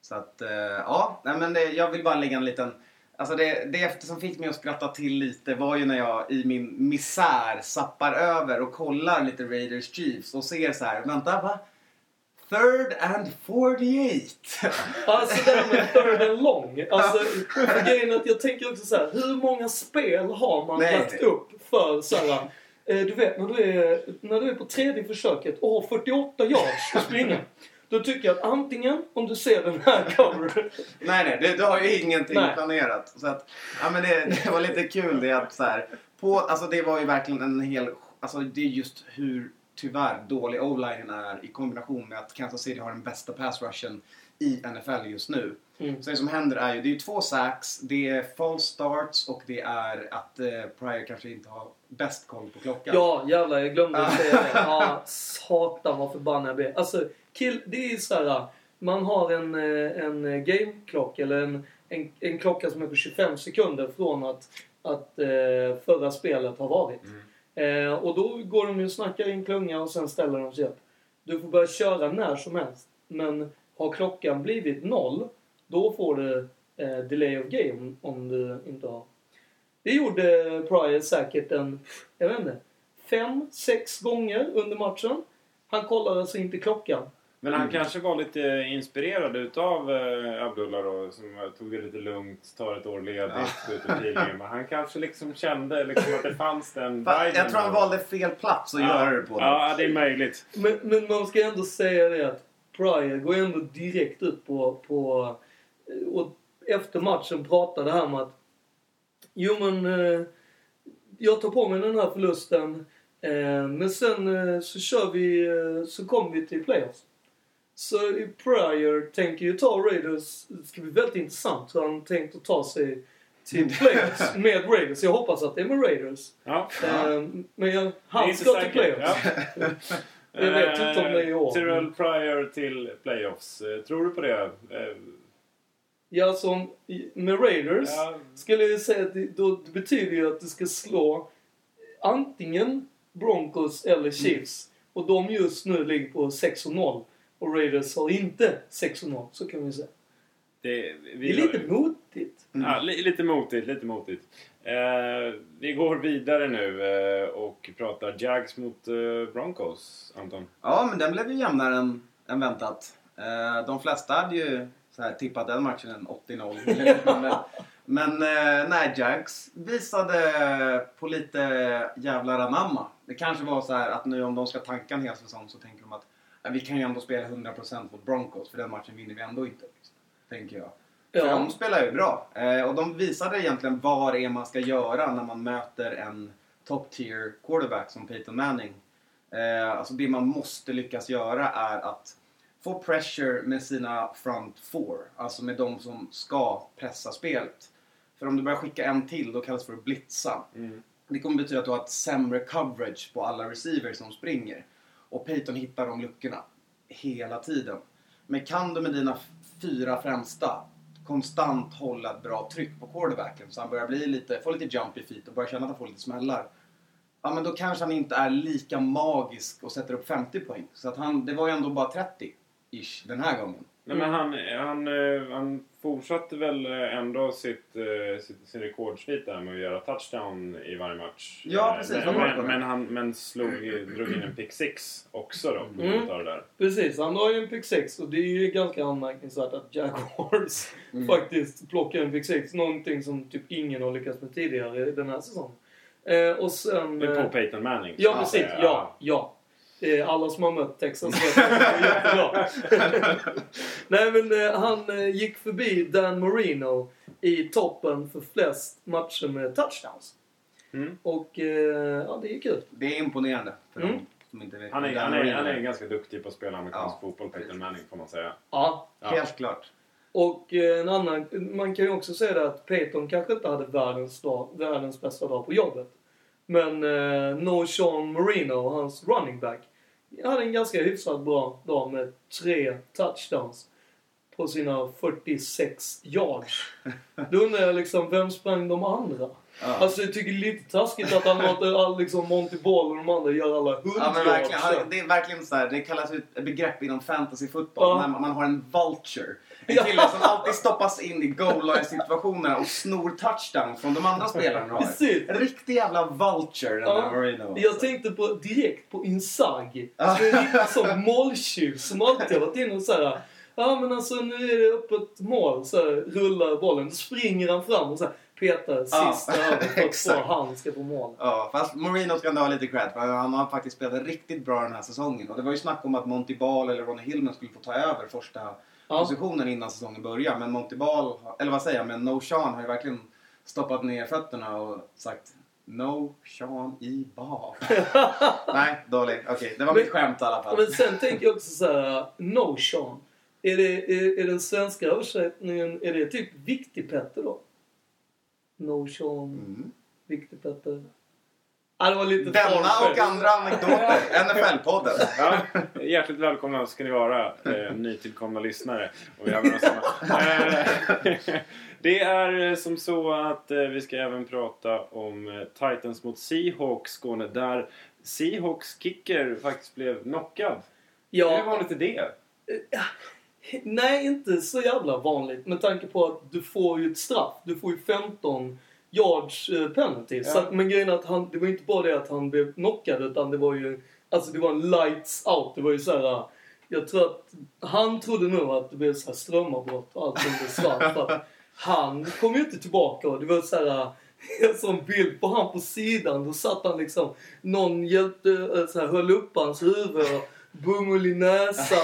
Så att, ja, nej men det, jag vill bara lägga en liten... Alltså det, det som fick mig att skratta till lite var ju när jag i min misär sappar över och kollar lite Raiders Chiefs och ser så här, vänta va? Third and 48! Alltså det här med third and long. Alltså, för grejen att jag tänker också så här, hur många spel har man Nej. lagt upp för så här, eh, du vet när du, är, när du är på tredje försöket och har 48 yards att springa. Då tycker jag att antingen om du ser den här covern. Nej, nej, det, du har ju ingenting Nej. planerat. Så att, ja men det, det var lite kul det att så här, på, alltså det var ju verkligen en hel, alltså det är just hur tyvärr dålig o-linen är i kombination med att Kansas City har den bästa pass rushen i NFL just nu. Mm. Så det som händer är ju, det är två sacks, det är false starts och det är att eh, Pryor kanske inte har bäst koll på klockan. Ja, jävlar jag glömde att säga det. [laughs] Ja, satan vad förbannad jag blev. Alltså, kill, det är så här. Man har en, eh, en game-klocka eller en, en, en klocka som är på 25 sekunder från att, att eh, förra spelet har varit. Eh, och då går de ju och snackar i en klunga och sen ställer de sig upp. Du får börja köra när som helst. Men har klockan blivit noll, då får du eh, delay of game om du inte har... Det gjorde Pryor säkert en, jag vet inte, fem, sex gånger under matchen. Han kollade alltså inte klockan. Men han Mm. kanske var lite inspirerad utav eh, Abdullah då, som eh, tog det lite lugnt, tar ett år ledigt, går ut och pilgrimmar. Han kanske liksom kände liksom att det fanns den jag tror han då. valde fel plats att ja. göra det på. Ja, det är möjligt. Men, men man ska ändå säga det att Pryor går ändå direkt ut på, på och efter matchen pratade han om att Jo men eh, jag tar på mig den här förlusten. Eh, men sen eh, så kör vi, eh, så kommer vi till playoffs. Så i Pryor tänker ju ta Raiders. Det ska bli väldigt intressant hur han tänkt att ta sig till [laughs] playoffs med Raiders. Jag hoppas att det är med Raiders. Ja. Eh, men jag, han inte ska till playoffs. Ja. [laughs] Jag vet inte om det är i år. Tyrell Pryor till playoffs. Eh, Tror du på det? Eh, Ja, som i- med Raiders Ja, skulle jag säga att det, då, det betyder ju att du ska slå antingen Broncos eller Chiefs. Och de just nu ligger på 6 och 0. Och Raiders har inte 6 och 0, så kan vi säga. det, Det är lite motigt. Ja, li, lite motigt, lite motigt. Eh, vi går vidare nu eh, och pratar Jags mot eh, Broncos, Anton. Ja, men den blev ju jämnare än, än väntat. Eh, de flesta hade ju så här, tippat den matchen en 80-0. eller liknande. men eh, nej, Jags visade på lite jävlar anamma. Det kanske var så här att nu om de ska tanka en hel säsong så tänker de att "Ja, vi kan ju ändå spela 100% mot Broncos för den matchen vinner vi ändå inte. Liksom, tänker jag. För Ja. de spelar ju bra. Eh, och de visade egentligen vad det är man ska göra när man möter en top tier quarterback som Peyton Manning. Eh, alltså det man måste lyckas göra är att få pressure med sina front four. Alltså med de som ska pressa spelet. För om du börjar skicka en till, då kallas det för att blitza. Det kommer betyda att du har ett sämre coverage på alla receivers som springer. Och Peyton hittar de luckorna hela tiden. Men kan du med dina fyra främsta konstant hålla ett bra tryck på quarterbacken så han börjar bli lite, få lite jumpy feet och börjar känna att han får lite smällar. Ja men då kanske han inte är lika magisk och sätter upp 50 poäng. Så att han, det var ju ändå bara 30-ish den här gången. Nej, men han, han, eh, han fortsatte väl eh, ändå sitt, eh, sitt, sin rekordsvit där med att göra touchdown i varje match. Ja, precis. Men, men, men han men slog, drog in en pick six också då. på Mm. det där. Precis, han har ju en pick 6 och det är ju ganska anmärkningsvärt att Jaguars [laughs] Mm. faktiskt plockar en pick 6. Någonting som typ ingen har lyckats med tidigare den här säsongen. Eh, och sen... Det är på Peyton Manning. Ja, precis. Ja, ja. Det är alla som har mött Texas [laughs] vet att jättebra. [laughs] Nej, men eh, han eh, gick förbi Dan Marino i toppen för flest matcher med touchdowns. Mm. Och eh, ja, det är kul. Det är imponerande för Mm. de som inte vet. Han, är, han, är, han är ganska duktig på att spela amerikansk Ja, fotboll, Peyton Manning, får man säga. Ja. Ja. Helt klart. Och en annan, man kan ju också säga det att Peyton kanske inte hade världens, dag, världens bästa dag på jobbet. Men eh, No Sean Marino, hans running back, hade en ganska hyfsat bra dag med tre touchdowns på sina 46 yards. Då undrar jag liksom, vem sprang de andra? Ja. Alltså jag tycker det är lite taskigt att han låter liksom Monty Ball och de andra göra alla Ja men verkligen. Han, det är verkligen så här, det kallas ett begrepp inom fantasy football. Ja. När man har en vulture. En Ja. kille som alltid stoppas in i goal line situationer och snor touchdown från de andra spelarna har. Precis. En riktig jävla vulture den Ja, där Marino. Jag tänkte på, direkt på Inzaghi. Som en riktig sån måltjuv som alltid har varit inne och såhär Ja men alltså nu är det öppet mål. Så här, rullar bollen. Då springer han fram och så här, petar Ja, sista [laughs] över för att han ska få mål. Ja, fast Marino ska ändå ha lite cred för han har faktiskt spelat riktigt bra den här säsongen. Och det var ju snack om att Monty Ball eller Ronnie Hillman skulle få ta över första Ja. positionen innan säsongen börjar. Men Monty Ball, eller vad säger jag, men No Sean har ju verkligen stoppat ner fötterna och sagt No Sean i ball. [laughs] Nej, dålig. Okej, det var Men- mitt skämt i alla fall. Men sen tänker jag också så här, No Sean. Är, det, är, är den svenska översättningen, är det typ Viktig Petter då? No Sean, Mm. Viktig Petter. Ja, det var lite Denna och andra anekdoter. [laughs] NFL-podden. Ja, hjärtligt välkomna ska ni vara, eh, nytillkomna lyssnare. Och vi har med oss samma. Eh, [laughs] det är eh, som så att eh, vi ska även prata om eh, Titans mot Seahawks Skåne där Seahawks kicker faktiskt blev knockad. Hur Ja, vanligt är det? [laughs] Nej, inte så jävla vanligt med tanke på att du får ju ett straff. Du får ju 15 yards eh, penalty. Ja. Så att, men grejen är att han, det var inte bara det att han blev knockad utan det var ju, alltså det var en lights out. Det var ju så här. jag tror att han trodde nog att det blev så här strömavbrott och allting blev svart. för att han kom ju inte tillbaka och det var så här [laughs] en sån bild på han på sidan. Då satt han liksom, någon hjälpte, eh, så här, höll upp hans huvud och bomull i näsan.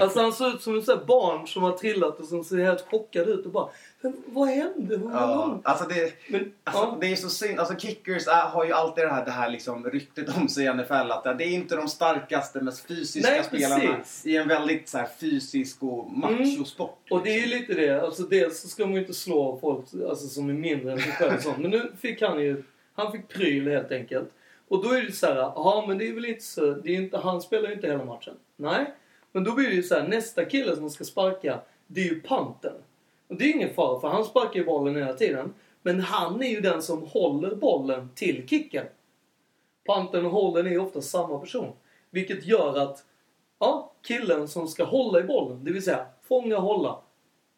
alltså han såg ut som ett barn som har trillat och som ser helt chockad ut och bara Men vad hände? Vad Ja, alltså det, Men, Alltså, ja. Det är så synd. Alltså, kickers är, har ju alltid det här, det här liksom ryktet om sig i NFL. Att det är inte de starkaste, mest fysiska Nej, spelarna precis. i en väldigt så här, fysisk och machosport. Och det är ju liksom. lite det. Alltså dels så ska man ju inte slå folk alltså, som är mindre än sig själv. Men nu fick han ju... Han fick pryl helt enkelt. Och då är det så här, ja men det är väl inte så... Det är inte, han spelar ju inte hela matchen. Nej. Men då blir det ju så här, nästa kille som ska sparka, det är ju panten. Och det är ingen fara för han sparkar ju bollen hela tiden. Men han är ju den som håller bollen till kicken. Panten och hållen är ju ofta samma person. Vilket gör att ja, killen som ska hålla i bollen, det vill säga fånga och hålla.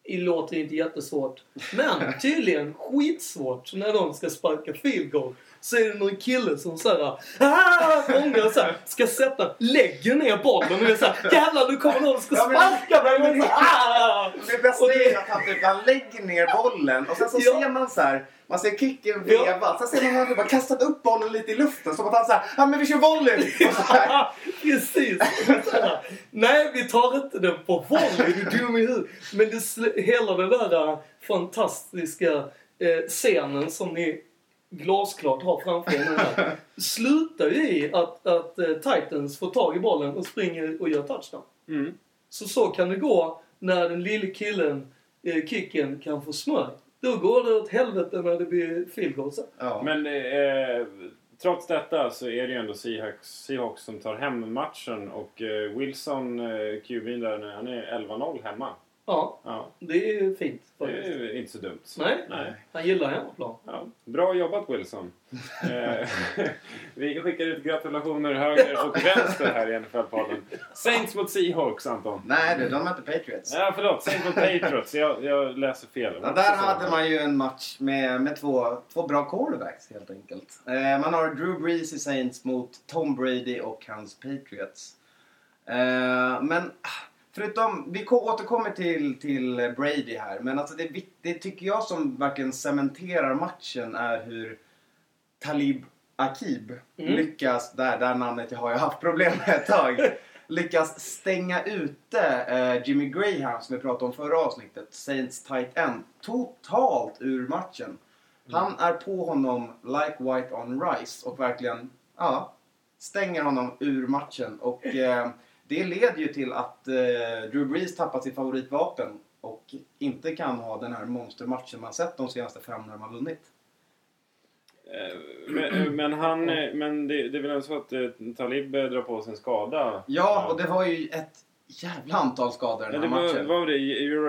Det låter inte jättesvårt. Men tydligen skitsvårt när de ska sparka field goal. Så är det någon kille som såhär ah, fångar så här, ska sätta, lägger ner bollen och är såhär jävlar nu kommer någon och ska Ja, sparka mig. Ah! Det bästa Och det- är att han, typ, han lägger ner bollen och sen så Ja. ser man så här, man ser kicken Ja. veva. Sen ser man han bara kastat upp bollen lite i luften som att han såhär, ja men vi kör volley! [laughs] Precis. Nej, vi tar inte den på volley, du är dum i huvudet. Men det, hela den där äh, fantastiska eh, scenen som ni glasklart har framför nu här. [laughs] Slutar ju i att, att eh, Titans får tag i bollen och springer och gör touchdown. Mm. Så så kan det gå när den lille killen, eh, kicken, kan få smörj. Då går det åt helvete när det blir field goal sen. Ja. Men eh, trots detta så är det ju ändå Seahawks, Seahawks som tar hem matchen och eh, Wilson, eh, QB'n där, han är 11-0 hemma. Ja, Ja, det är fint det faktiskt. är inte så dumt. Nej, Nej. han gillar hemmaplan. Ja, bra jobbat Wilson. [laughs] eh, [laughs] vi skickar ut gratulationer höger och vänster här i NFL-podden. Saints mot Seahawks Anton. Nej du, de möter Patriots. Ja, förlåt. Saints mot Patriots. Jag, jag läser fel. Ja, där hade man ju en match med, med två, två bra quarterbacks helt enkelt. Eh, man har Drew Brees i Saints mot Tom Brady och hans Patriots. Eh, men ah, förutom, vi ko- återkommer till, till Brady här. Men alltså det, det tycker jag som verkligen cementerar matchen är hur Talib Akib Mm. lyckas, där, där namnet jag har jag haft problem med ett tag. [laughs] lyckas stänga ute eh, Jimmy Graham som vi pratade om förra avsnittet, Saints tight end, totalt ur matchen. Han är på honom like white on rice och verkligen, ja, stänger honom ur matchen. Och eh, det leder ju till att eh, Drew Brees tappar sitt favoritvapen och inte kan ha den här monstermatchen man sett de senaste fem när har vunnit. Eh, Men, men han... eh, Men det, det är väl så att eh, Talib eh, drar på sig en skada? Ja, och det var ju ett jävla antal skador den det här var, matchen. vad var det?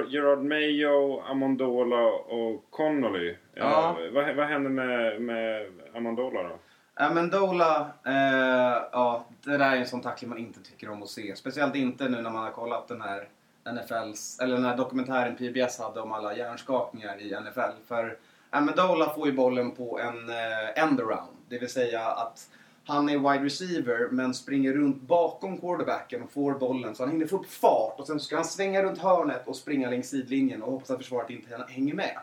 Gerard Mayo, Amondola och Connolly. Ja. Eh, vad, vad hände med, med Amondola då? Amendola, eh, ja, det där är en sån tackling man inte tycker om att se. Speciellt inte nu när man har kollat den här NFLs, eller den här dokumentären PBS hade om alla hjärnskakningar i NFL. För Amendola får ju bollen på en eh, end-around. Det vill säga att han är wide receiver men springer runt bakom quarterbacken och får bollen så han hinner få upp fart och sen ska han svänga runt hörnet och springa längs sidlinjen och hoppas att försvaret inte hänger med.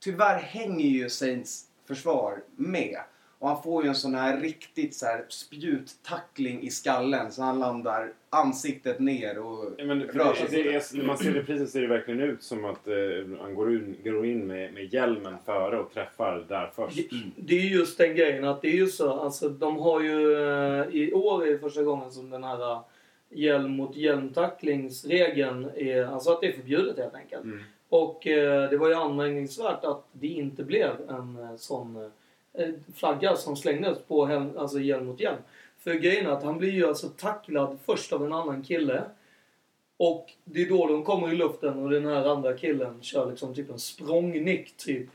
Tyvärr hänger ju Saints försvar med. Och han får ju en sån här riktigt så här spjuttackling i skallen så han landar ansiktet ner och Ja, Men, rör det, sig. det är, när man ser reprisen ser det verkligen ut som att eh, han går in, går in med, med hjälmen före och träffar där först. Det är just den grejen att det är ju så. Alltså de har ju eh, i år är det första gången som den här eh, hjälm mot hjälmtacklingsregeln är, alltså att det är förbjudet helt enkelt. Mm. Och eh, det var ju anmärkningsvärt att det inte blev en eh, sån eh, Eh, flagga som slängdes på hem, alltså hjälm mot hjälm. För grejen är att han blir ju alltså tacklad först av en annan kille. Och det är då de kommer i luften och den här andra killen kör liksom typ en språngnick typ.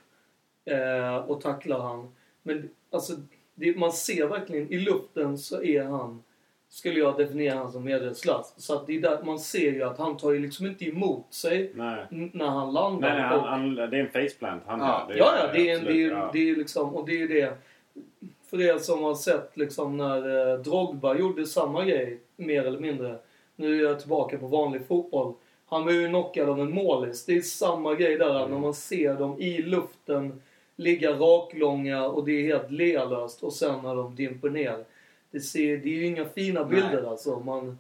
Eh, och tacklar han. Men alltså, det, man ser verkligen i luften så är han, skulle jag definiera han som medvetslös. Så att det är där, man ser ju att han tar ju liksom inte emot sig Nej. när han landar. Nej, han, Och- han, det är en faceplant. Han Ja. gör. Ja, ja, det är, absolut, det är, ja. det är liksom, och det är det. För er som har sett liksom när eh, Drogba gjorde samma grej, mer eller mindre. Nu är jag tillbaka på vanlig fotboll. Han var ju knockad av en målis. Det är samma grej där, Mm. när man ser dem i luften ligga raklånga och det är helt lealöst och sen när de dimper ner. Det, ser, det är ju inga fina bilder Nej. alltså. Man,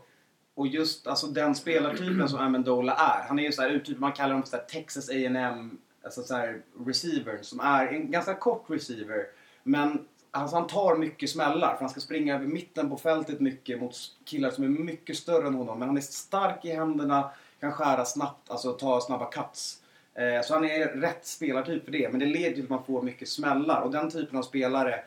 och just alltså, den spelartypen som Amendola är. Han är ju så här man kallar honom för Texas A&M alltså så här som är en ganska kort receiver. Men alltså, han tar mycket smällar för han ska springa över mitten på fältet mycket mot killar som är mycket större än honom. Men han är stark i händerna, kan skära snabbt, alltså ta snabba cuts. Eh, så han är rätt spelartyp för det. Men det leder till att man får mycket smällar. Och den typen av spelare,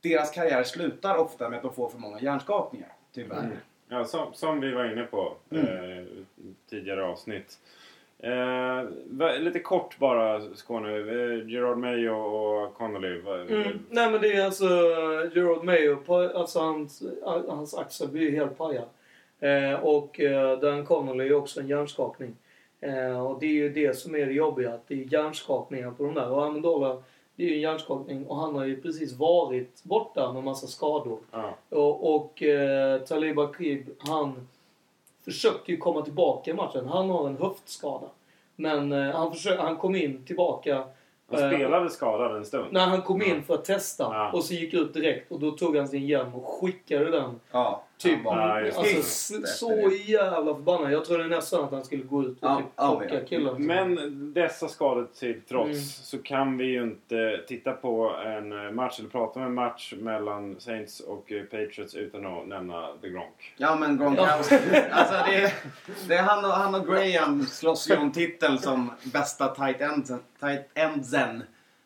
deras karriär slutar ofta med att de får för många hjärnskakningar. Tyvärr. Mm. Ja, som, som vi var inne på Mm. eh, tidigare avsnitt. Eh, lite kort bara Skåne. Eh, Gerard Mayo och Connolly. va- Mm. Nej men det är alltså Gerard Mayo, alltså hans, hans axel blir ju helt pajad. Eh, och eh, Dan Connolly är också en hjärnskakning. Eh, och det är ju det som är det jobbiga, att det är hjärnskakningar på de där. Och Amendola, det är ju en hjärnskakning och han har ju precis varit borta med massa skador. Ja. Och, och eh, Talib Akib, han försökte ju komma tillbaka i matchen. Han har en höftskada. Men eh, han, försö- han kom in tillbaka Han eh, spelade skadad en stund. när han kom in Ja. för att testa Ja. och så gick ut direkt och då tog han sin hjälm och skickade den. Ja, Typ, Ja, det. alltså, så det. jävla förbannad. Jag trodde nästan att han skulle gå ut och Ja, typ ja, plocka ja. killen. Men dessa skador till trots Mm. så kan vi ju inte titta på en eh, match eller prata om en match mellan Saints och eh, Patriots utan att nämna The Gronk. Ja men Gronkowski. alltså det är, det är han, och, han och Graham slåss ju om titel som bästa tight endsen. Tight endsen.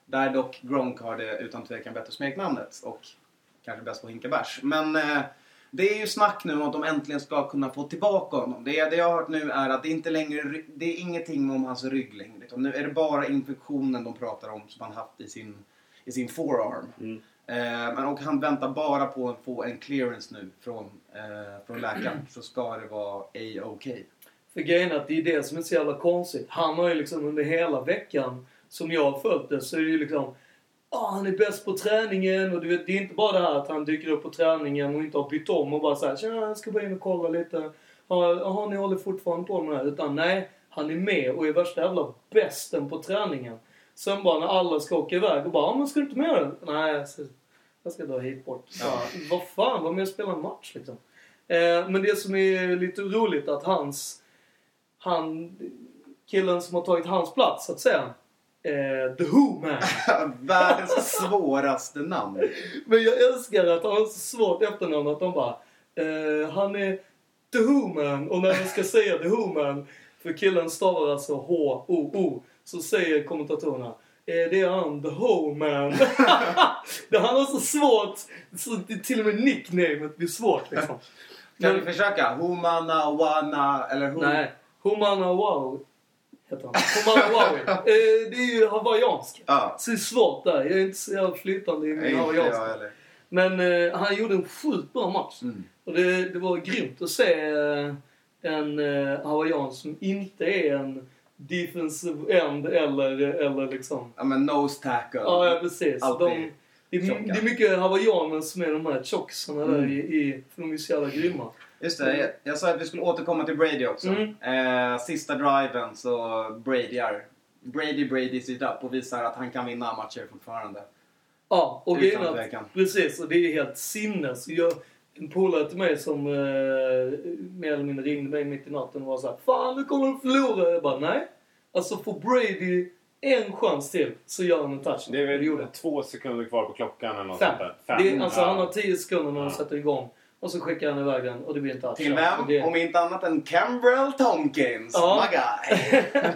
Där dock Gronk har det utan tvekan bättre smeknamnet. Och kanske bäst på hinka bärs. Men eh, det är ju snack nu om att de äntligen ska kunna få tillbaka honom. Det, det jag har hört nu är att det inte längre det är ingenting om hans rygg längre. Nu är det bara infektionen de pratar om som han haft i sin, i sin forearm. Mm. Eh, men och han väntar bara på att få en clearance nu från, eh, från läkaren. Så ska det vara A-OK. För grejen är att det är det som är så jävla konstigt. Han har ju liksom under hela veckan som jag har följt det så är det ju liksom Ah, han är bäst på träningen och du vet, det är inte bara det här att han dyker upp på träningen och inte har bytt om och bara såhär Tjena, jag ska bara in och kolla lite. Ja, Jaha, ni håller fortfarande på med det här. Utan nej, han är med och är värsta jävla bästen på träningen. Sen bara när alla ska åka iväg och bara, ja men ska du inte med? Nej, jag ska, jag ska dra hit bort. Ja. Vad fan, var med och spela en match liksom. Eh, men det som är lite roligt att hans han, killen som har tagit hans plats så att säga. Eh, The Who Man. [laughs] Världens svåraste namn. Men jag älskar att han har så svårt efternamn att de bara eh, Han är The Who Man och när de ska säga The Who Man för killen stavar alltså H-O-O så säger kommentatorerna eh, det är han, The Ho Man. [laughs] det han har så svårt, så till och med nicknamet blir svårt liksom. Kan vi försöka? Humana, wana eller hum... Nej, Humana Wow heter han. Humana Wow. [laughs] eh, det är ju hawaiiansk. Ja. Så det är svårt där. Jag är inte så jävla flytande i min hawaiianska. Men eh, han gjorde en sjukt bra match. Mm. Och det, det var grymt att se eh, en eh, hawaiian som inte är en defensive end eller, eller liksom... Ja men nose tackle. Ja, ja precis. Alltid De, det, är, det är mycket hawaiianer som är de här tjocksarna där Mm. i, i... För de är så jävla grymma. Just det, jag, jag sa att vi skulle återkomma till Brady också. Mm. Eh, sista driven så Brady är... Brady Brady sit up och visar att han kan vinna matcher fortfarande. Ja, och grejen är att-. Precis, och det är helt sinnes. Jag, en polare till mig som eh, mer eller mindre ringde mig mitt i natten och var såhär Fan, nu kommer du förlora! Jag bara, nej. Alltså får Brady en chans till så gör han en touchdown. Det är väl det gjorde två sekunder kvar på klockan eller något Fem. sånt där. Det är, alltså Ja. han har 10 sekunder när han Ja. sätter igång. Och så skickar han iväg den och det blir en touchdown. Till vem? Det... Om inte annat än Cambrell Tompkins. Ja. My guy. [laughs]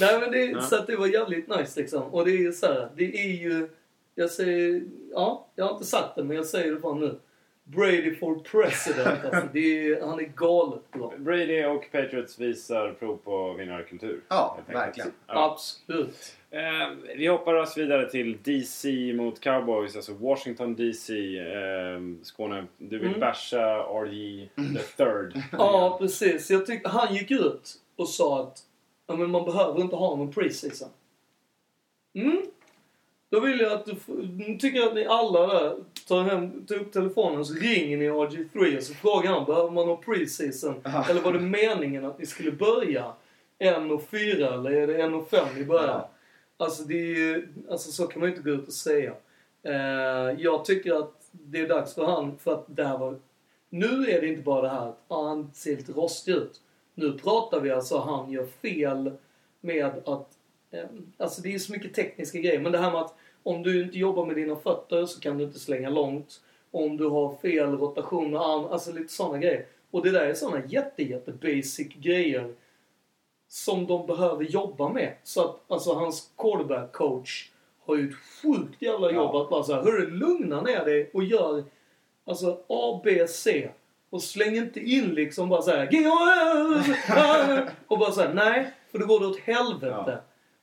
Nej men det, Ja. så att det var jävligt nice liksom. Och det är ju så här, det är ju... Jag säger... Ja, jag har inte sagt det men jag säger det fan nu. Brady for president [laughs] alltså. Det är, han är galet bra. Brady och Patriots visar prov på vinnarkultur. Ja, verkligen. Ja. Absolut. Eh, vi hoppar oss vidare till DC mot Cowboys, alltså Washington DC. Eh, Skåne, du vill Mm. basha RG the third. [laughs] Ja, precis. Jag tyckte, han gick ut och sa att ja, men man behöver inte ha någon preseason. Mm. Då vill jag att du tycker jag att ni alla där tar, hem, tar upp telefonen och så ringer ni RG3 och så frågar han behöver man någon preseason? Eller var det meningen att ni skulle börja en och fyra eller är det en och fem i början? Alltså, det är, ju- alltså så kan man ju inte gå ut och säga. Eh, jag tycker att det är dags för han för att det här var Nu är det inte bara det här att ah, han ser lite rostig ut. Nu pratar vi alltså han gör fel med att... Eh, alltså det är så mycket tekniska grejer. Men det här med att om du inte jobbar med dina fötter så kan du inte slänga långt. Om du har fel rotation med arm, alltså lite sådana grejer. Och det där är sådana jätte, jätte basic grejer som de behöver jobba med. Så att alltså hans quarterback coach har ju ett sjukt jävla jobb Ja. att bara säga Hörru, lugna ner dig och gör alltså A, B, C. Och släng inte in liksom bara såhär och bara såhär nej, för då går det åt helvete. Ja.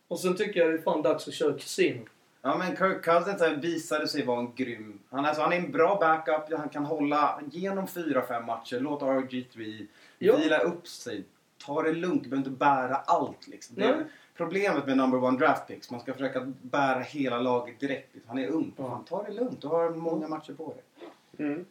Och sen tycker jag det är fan dags att köra kasino. Ja men Kirk Cousins visade sig vara en grym... Han, alltså, han är en bra backup. Han kan hålla genom 4-5 matcher. Låta RG3 Ja. vila upp sig. Ta det lugnt. Du behöver inte bära allt liksom. Det är problemet med number one draft picks. Man ska försöka bära hela laget direkt. Han är ung. Ja. Fan, ta det lugnt. Du har många matcher på dig. Mm.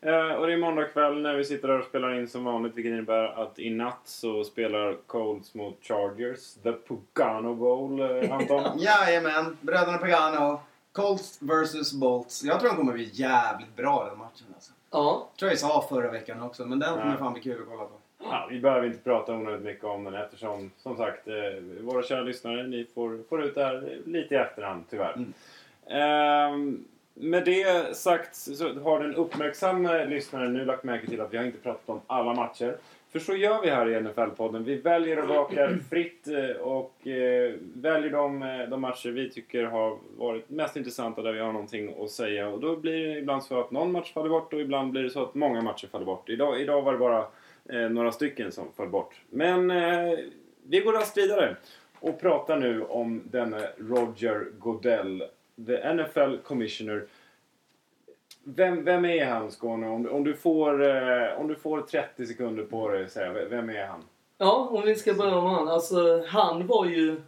Eh, och det är måndag kväll när vi sitter här och spelar in som vanligt vilket innebär att i natt så spelar Colts mot Chargers. The Pugano Bowl, eh, Anton. [laughs] Jajamän. Bröderna Pagano. Colts vs Bolts. Jag tror de kommer bli jävligt bra den matchen alltså. Ja, tror jag sa förra veckan också. Men den kommer Ja. fan bli kul att kolla på. Ja, vi behöver inte prata onödigt mycket om den eftersom, som sagt, eh, våra kära lyssnare, ni får, får ut det här lite i efterhand tyvärr. Mm. Ehm, med det sagt så har den uppmärksamma lyssnaren nu lagt märke till att vi har inte pratat om alla matcher. För så gör vi här i NFL-podden. Vi väljer och vakar [clears throat] fritt eh, och eh, väljer de, de matcher vi tycker har varit mest intressanta där vi har någonting att säga. Och då blir det ibland så att någon match faller bort och ibland blir det så att många matcher faller bort. Idag, idag var det bara eh, några stycken som föll bort. Men eh, vi går raskt vidare och pratar nu om denne Roger Godell, the NFL Commissioner. Vem, vem är han Skåne? Om, du- om, du får, eh, om du får 30 sekunder på dig säga, vem är han? Ja, om vi ska börja med han. Alltså, han var ju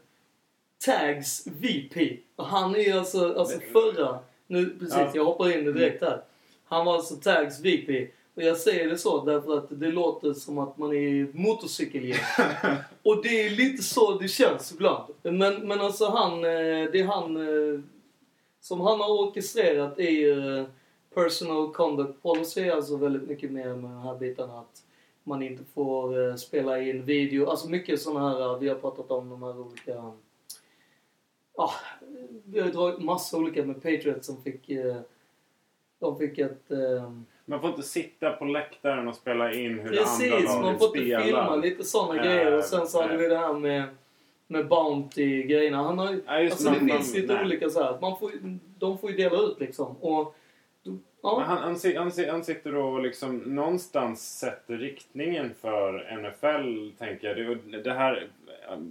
Tags VP. Och han är ju alltså, alltså förra... Nu, precis, Ja. jag hoppar in direkt här. Han var alltså Tags VP. Och jag säger det så därför att det låter som att man är i motorcykelgäng. [laughs] Och det är lite så det känns ibland. Men, men alltså han, eh, det är han eh, som han har orkestrerat är ju eh, personal conduct policy, alltså väldigt mycket mer med de här bitarna att man inte får spela in video, alltså mycket sådana här, vi har pratat om de här olika Ja, vi har dragit massa olika med Patriots som fick de fick ett... Eh, Man får inte sitta på läktaren och spela in hur precis, andra man laget får inte spelar. filma lite sådana Nej, grejer. Och sen så hade nej. vi det här med, med Bounty-grejerna. Han har Ja, alltså det, det man- finns lite nej. olika så här. Man får, de får ju dela ut liksom. Och, ja. Men Han, han, han, han sitter och liksom någonstans sätter riktningen för NFL, tänker jag. Det, det här,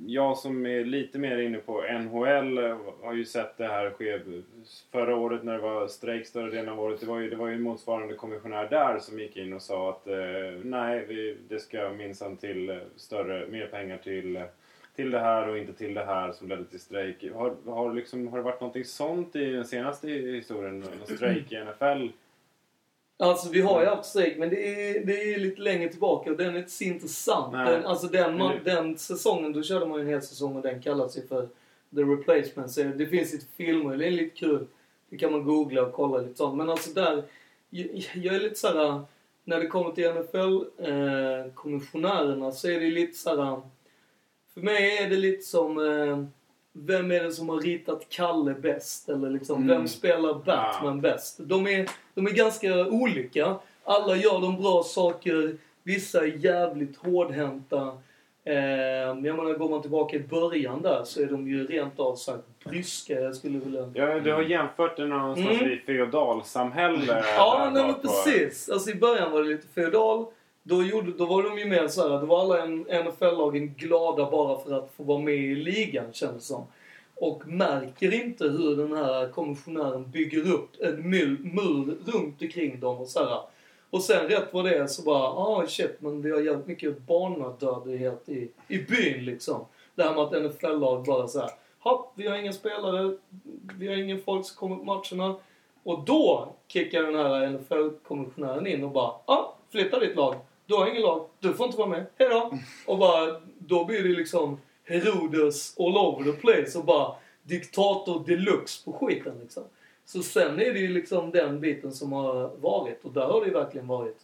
jag som är lite mer inne på NHL har ju sett det här ske förra året när det var strejk större delen av året. Det var ju, det var ju motsvarande kommissionär där som gick in och sa att eh, nej, vi, det ska minsann till eh, större, mer pengar till eh, till det här och inte till det här som ledde till strejk. Har, har, liksom, har det varit någonting sånt i den senaste historien? Någon strejk i NFL? Alltså vi har ju Mm. haft strejk men det är, det är lite längre tillbaka och den är inte så intressant. Nej. Den, alltså den, man, Men den säsongen, då körde man ju en hel säsong och den kallas ju för The Replacement. Så det finns lite filmer, det är lite kul. Det kan man googla och kolla lite sånt. Men alltså där, jag, jag är lite såhär, när det kommer till NFL-kommissionärerna så är det lite såhär, för mig är det lite som eh, vem är det som har ritat Kalle bäst? Eller liksom, Mm. vem spelar Batman bäst? De är, de är ganska olika. Alla gör de bra saker. Vissa är jävligt hårdhänta. Eh, jag menar, går man tillbaka i början där så är de ju rent av sagt bryska. Jag skulle vilja... Ja, du har jämfört det någonstans Mm. vid feodalsamhälle. Ja, nej, men precis. Alltså i början var det lite feodal. Då, gjorde, då var de ju mer så här, då var alla en- NFL-lagen glada bara för att få vara med i ligan kändes det som. Och märker inte hur den här kommissionären bygger upp en mur, mur runt omkring dem och så här. Och sen rätt vad det är så bara, ah shit, men vi har jävligt mycket barnadödlighet i, i byn liksom. Det här med att NFL-lag bara så här, hopp, vi har inga spelare, vi har ingen folk som kommer på matcherna. Och då kickar den här NFL-kommissionären in och bara, ja, ah, flytta ditt lag. Du har ingen lag, du får inte vara med, hejdå. Och bara, då blir det liksom Herodes all over the place och bara diktator deluxe på skiten liksom. Så sen är det ju liksom den biten som har varit och där har det ju verkligen varit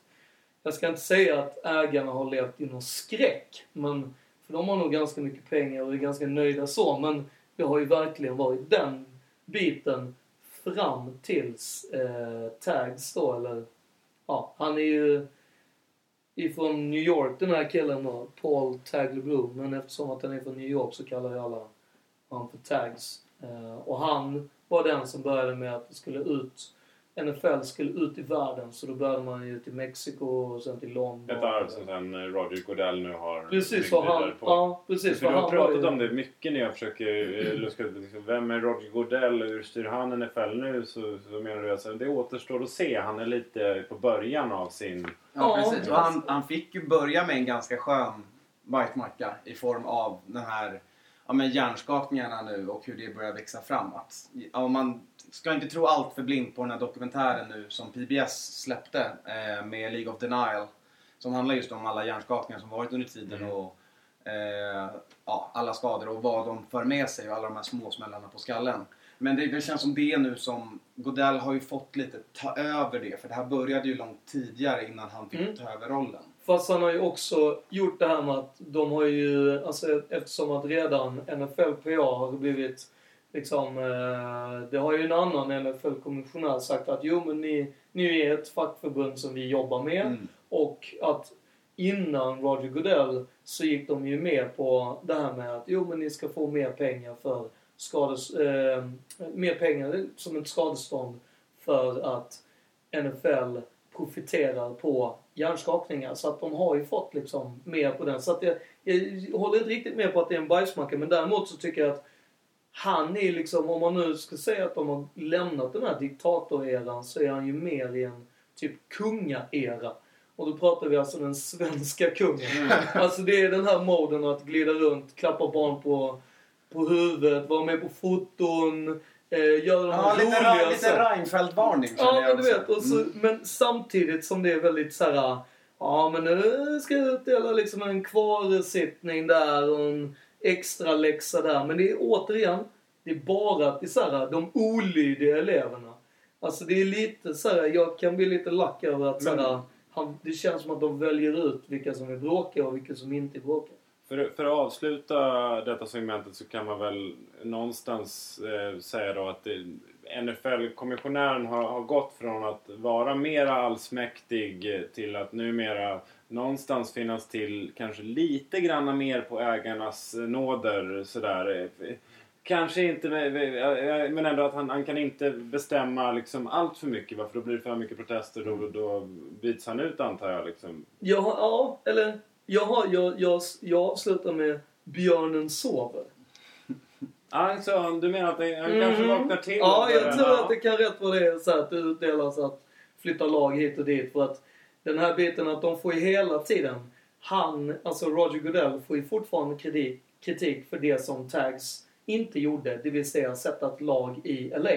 jag ska inte säga att ägarna har levt i någon skräck. Men, för de har nog ganska mycket pengar och är ganska nöjda så. Men det har ju verkligen varit den biten fram tills eh, Tags då, eller ja, han är ju ifrån New York den här killen då, Paul Tagliabue. Men eftersom att han är från New York så kallar ju alla honom för Tags. Eh, och han var den som började med att det skulle ut NFL skulle ut i världen så då började man ju till Mexiko och sen till London. Ett arv som sen Roger Goodell nu har Precis byggt vad han... vidare på. Ja, precis För du har pratat ju- om det mycket när jag försöker eh, [clears throat] luska ut liksom, vem är Roger Goodell och hur styr han NFL nu? Så, så menar du att det återstår att se. Han är lite på början av sin... Ja, precis. Och han, han fick ju börja med en ganska skön bajsmacka i form av den här ja, men hjärnskakningarna nu och hur det börjar växa fram. Att, ja, man ska inte tro allt för blint på den här dokumentären nu som PBS släppte eh, med League of Denial. Som handlar just om alla hjärnskakningar som varit under tiden Mm. och eh, ja, alla skador och vad de för med sig och alla de här småsmällarna på skallen. Men det, det känns som det nu som Godell har ju fått lite ta över det för det här började ju långt tidigare innan han fick Mm. ta över rollen. Fast han har ju också gjort det här med att de har ju, alltså eftersom att redan NFLPA har blivit liksom, eh, det har ju en annan NFL-kommissionär sagt att jo men ni, ni är ett fackförbund som vi jobbar med Mm. och att innan Roger Goodell så gick de ju med på det här med att jo men ni ska få mer pengar för skades, eh, mer pengar som ett skadestånd för att NFL profiterar på hjärnskakningar. Så att de har ju fått liksom mer på den. Så att jag, jag håller inte riktigt med på att det är en bajsmacka. Men däremot så tycker jag att han är liksom, om man nu ska säga att de har lämnat den här diktatoreran så är han ju mer i en typ kungaera. Och då pratar vi alltså den svenska kungen. Alltså det är den här moden att glida runt, klappa barn på, på huvudet, vara med på foton, eh, göra de Ja, lite, roliga... Ra- så här- lite Reinfeldt-varning Ja, men du vet. Och så, Mm. Men samtidigt som det är väldigt så här. Ja, men nu ska jag utdela liksom en kvarsittning där och en extra läxa där. Men det är återigen, det är bara till så här, de olydiga eleverna. Alltså det är lite så här, jag kan bli lite lack över att så här, Men- han, det känns som att de väljer ut vilka som är bråkiga och vilka som inte är bråkiga. För, för att avsluta detta segmentet så kan man väl någonstans eh, säga då att NFL-kommissionären har, har gått från att vara mera allsmäktig till att numera någonstans finnas till kanske lite granna mer på ägarnas nåder sådär. Kanske inte, men ändå att han, han kan inte bestämma liksom allt för mycket. Varför då blir det för mycket protester då, då byts han ut antar jag. Liksom. Har, ja, eller jag, har, jag, jag, jag avslutar med Björnen sover. [laughs] Alltså, du menar att det- han kanske vaknar till? Ja, jag tror att det kan rätt vara det så att det utdelas att flytta lag hit och dit. För att den här biten att de får ju hela tiden, han, alltså Roger Goodell, får ju fortfarande kritik, kritik för det som Tags inte gjorde. Det vill säga sätta ett lag i LA.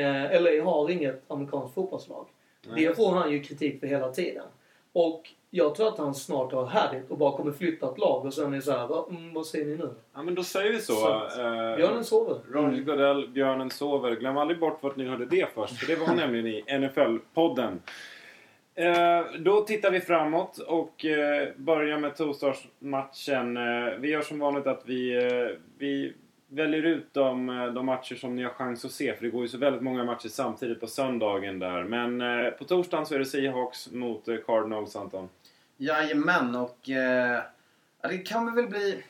Eh, LA har inget amerikanskt fotbollslag. Nej, det får han ju kritik för hela tiden. Och jag tror att han snart har härdigt och bara kommer flytta ett lag och sen är så här, "Va, mm, vad säger ni nu? Ja, men då säger vi så. Så, Eh, Björnen sover. Roger Goodell, Björnen sover. Glöm aldrig bort vart ni hörde det först. För det var nämligen i NFL-podden. Eh, då tittar vi framåt och eh, börjar med torsdagsmatchen. Eh, vi gör som vanligt att vi, eh, vi väljer ut de, eh, de matcher som ni har chans att se. För det går ju så väldigt många matcher samtidigt på söndagen där. Men eh, på torsdagen så är det Seahawks mot eh, Cardinals, Anton. Jajamän, och eh, det kan väl bli...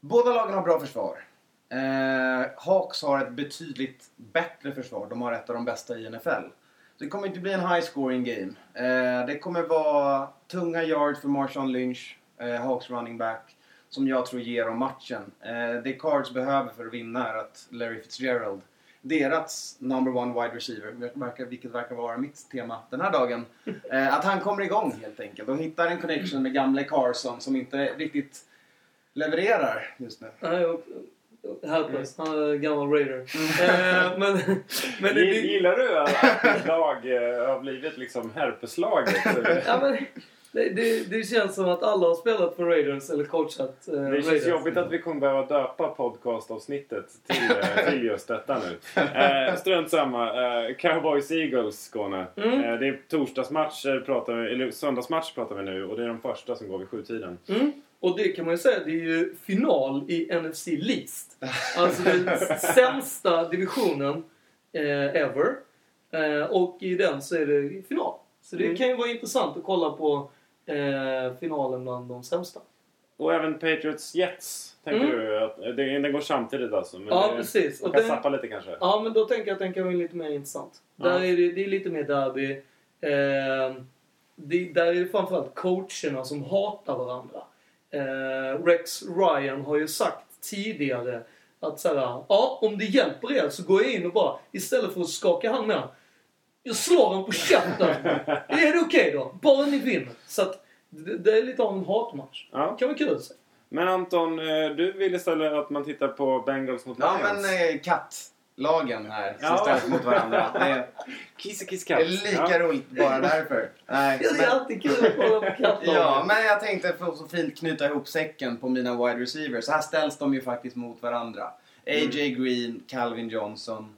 Båda lagen har bra försvar. Eh, Hawks har ett betydligt bättre försvar. De har ett av de bästa i NFL. Så det kommer inte bli en high scoring game. Eh, det kommer vara tunga yards för Marshawn Lynch, eh, Hawks running back, som jag tror ger dem matchen. Eh, det Cards behöver för att vinna är att Larry Fitzgerald, deras number one wide receiver, vilket verkar vara mitt tema den här dagen, [laughs] eh, att han kommer igång helt enkelt och hittar en connection med gamle Carson som inte riktigt levererar just nu. Nej, Helpless. Han är gammal raider. [laughs] Eh, men [laughs] men det, Gi- Gillar du att ditt lag eh, har blivit liksom herpeslaget? ja, men, Det, det, det känns som att alla har spelat för Raiders eller coachat eh, Det Raiders. känns jobbigt att vi kommer behöva döpa podcastavsnittet till, eh, [laughs] till just detta nu. Eh, strunt samma. Eh, Cowboys Eagles Skåne. Mm. Eh, det är torsdagsmatcher pratar vi, eller söndagsmatcher pratar vi nu och det är de första som går vid sjutiden. Mm. Och det kan man ju säga, det är ju final i NFC Least. Alltså den [laughs] sämsta divisionen eh, ever. Eh, och i den så är det final. Så det Mm. kan ju vara intressant att kolla på eh, finalen bland de sämsta. Och även Patriots Jets. Tänker Mm. du att det, den går samtidigt alltså? Men Ja, det, precis. Man kan den- sappa lite kanske? Ja, men då tänker jag att den kan vara lite mer intressant. Ja. Där är det, det är lite mer derby. Eh, det, där är det framförallt coacherna som hatar varandra. Eh, Rex Ryan har ju sagt tidigare att så här, ja, om det hjälper er så går jag in och bara, istället för att skaka hand med honom, jag slår honom på käften. är det okej då? Bara ni vinner. Så att det, det är lite av en hatmatch. Ja. Kan vara kul att se. Men Anton, eh, du vill istället att man tittar på Bengals mot Ja Lions? men eh, kattlagen här som Ja. ställs mot varandra. [laughs] Det är, Kiss kiss det är lika roligt bara därför. Nej, Ja, det är men, alltid kul att kolla på kattlagen. ja, men jag tänkte för att så fint knyta ihop säcken på mina wide receivers. Så här ställs de ju faktiskt mot varandra. A.J. Green, Calvin Johnson.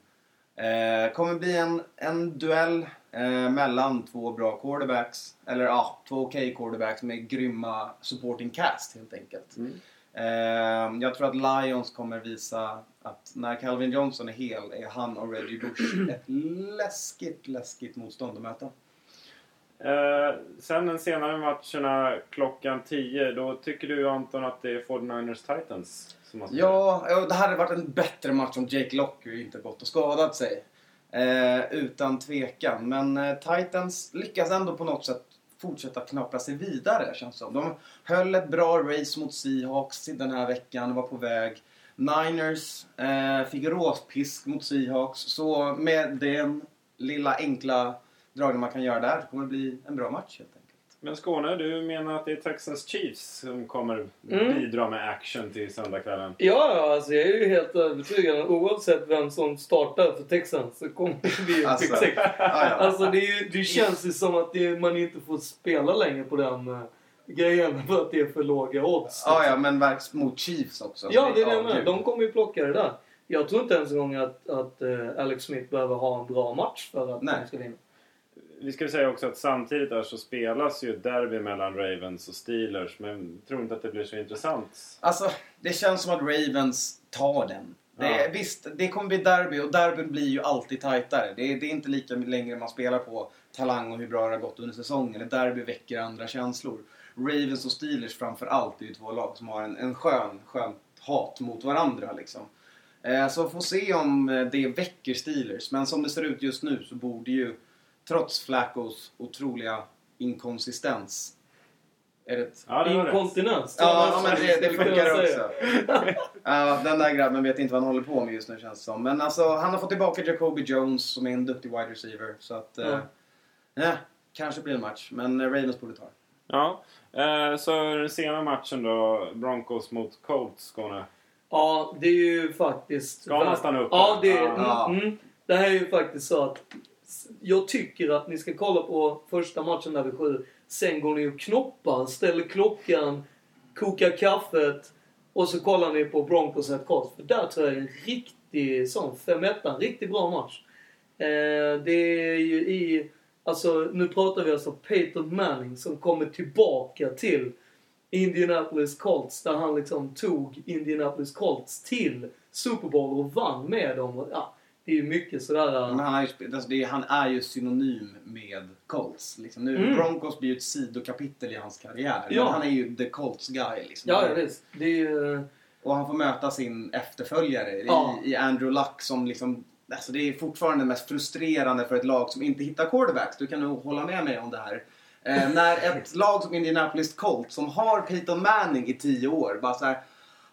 Eh, kommer bli en, en duell eh, mellan två bra quarterbacks. Eller ja, två okej quarterbacks med grymma supporting cast helt enkelt. Mm. Eh, jag tror att Lions kommer visa att när Calvin Johnson är hel är han och Reggie Bush [clears throat] ett läskigt, läskigt motstånd att möta. Eh, sen den senare matcherna klockan 10. Då tycker du Anton att det är 49ers Titans Ja, ja, det hade varit en bättre match om Jake Locker inte gått och skadat sig. Eh, utan tvekan. Men eh, Titans lyckas ändå på något sätt fortsätta knapra sig vidare känns det som. De höll ett bra race mot Seahawks den här veckan, och var på väg. Niners eh, fick råspisk mot Seahawks. Så med den lilla enkla dragning man kan göra där kommer det bli en bra match helt enkelt. Men Skåne, du menar att det är Texans Chiefs som kommer Mm. bidra med action till söndagskvällen? Ja, ja, alltså jag är ju helt övertygad. Oavsett vem som startar för Texans så kommer det bli en Alltså, pick. Alltså det, är ju, det känns ju som att det, man inte får spela längre på den uh, grejen för att det är för låga odds. Ja, ja, men verks mot Chiefs också. Ja, det är det gud. De kommer ju plocka det där. Jag tror inte ens en gång att, att eh, Alex Smith behöver ha en bra match för att Nej. de ska vinna. Vi ska säga också att samtidigt där så spelas ju derby mellan Ravens och Steelers. Men jag tror inte att det blir så intressant. Alltså, det känns som att Ravens tar den. Det, Ja. Visst, det kommer bli derby och derbyn blir ju alltid tajtare. Det, är- det är inte lika längre man spelar på talang och hur bra det har gått under säsongen. Ett derby väcker andra känslor. Ravens och Steelers framför allt är ju två lag som har en, en skön, skön hat mot varandra liksom. Eh, så får se om eh, det väcker Steelers. Men som det ser ut just nu så borde ju, trots Flaccos otroliga inkonsistens, är det Ja, det. Inkontinens. jag Ja, men det, det säga. också. Ja, den där grabben vet inte vad han håller på med just nu känns det som. Men alltså, han har fått tillbaka Jacoby Jones som är en duktig wide receiver. Så att, eh, ja, kanske blir en match. Men eh, Ravens borde ta det. Ja. Eh, så den sena matchen då. Broncos mot Colts, Skåne. Ja, det är ju faktiskt... Ska man stanna upp Ja, det, Ja. mm, mm. det här är ju faktiskt så att jag tycker att ni ska kolla på första matchen där vid sju. Sen går ni och knoppar, ställer klockan, kokar kaffet och så kollar ni på Broncos ett Colts. För där tror jag är en riktig sån 5-1, en riktigt bra match. Eh, det är ju i... Alltså, nu pratar vi alltså Peyton Manning som kommer tillbaka till Indianapolis Colts där han liksom tog Indianapolis Colts till Super Bowl och vann med dem. Ja, är ju mycket sådär... Men han, är ju, alltså, det är, han är ju synonym med Colts. Liksom. Nu, Mm. Broncos blir ju ett sidokapitel i hans karriär. Ja. Men han är ju the Colts guy. Liksom. Ja, ja visst. Det är ju... Och han får möta sin efterföljare i, Ja. i Andrew Luck som liksom... Alltså det är fortfarande mest frustrerande för ett lag som inte hittar quarterbacks. Du kan nog hålla med mig om det här. Eh, när ett [laughs] lag som Indianapolis Colts som har Peyton Manning i tio år bara så här.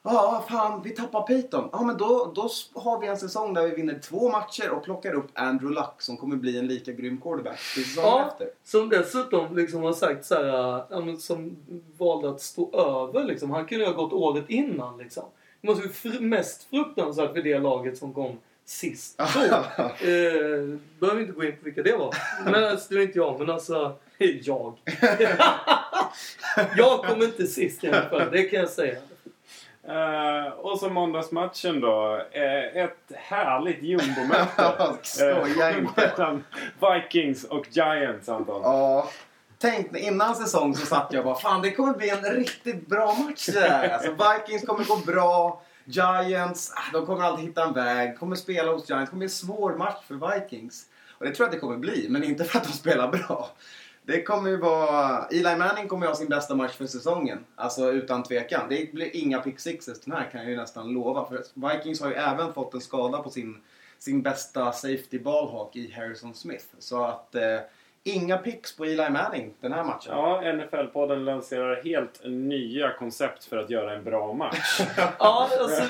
Ja, fan, vi tappar Peyton. Ja, men då, då har vi en säsong där vi vinner två matcher och plockar upp Andrew Luck som kommer bli en lika grym quarterback säsongen Ja, efter. som dessutom liksom har sagt så här, men som valde att stå över liksom. Han kunde ju ha gått året innan liksom. Det måste ju fr- mest fruktansvärt för det laget som kom sist. Så, [laughs] eh, behöver inte gå in på vilka det var. Men alltså, det är inte jag. Men alltså, [laughs] Jag. [laughs] jag kom inte sist i alla fall, det kan jag säga. Eh, och så måndagsmatchen då. Eh, ett härligt jumbomöte. [laughs] Skoja Eh, inte. mellan Vikings och Giants Anton. Ja. Tänk, innan säsong så satt jag bara fan det kommer bli en riktigt bra match det här. Alltså Vikings kommer gå bra. Giants, ah, de kommer alltid hitta en väg. Kommer spela hos Giants. kommer bli en svår match för Vikings. Och det tror jag att det kommer bli, men inte för att de spelar bra. Det kommer ju vara... Eli Manning kommer ju ha sin bästa match för säsongen. Alltså utan tvekan. Det blir inga pick sixes den här kan jag ju nästan lova. För Vikings har ju även fått en skada på sin, sin bästa safety ballhawk i Harrison Smith. Så att eh, inga picks på Eli Manning den här matchen. Ja, NFL-podden lanserar helt nya koncept för att göra en bra match. [laughs] Ja, alltså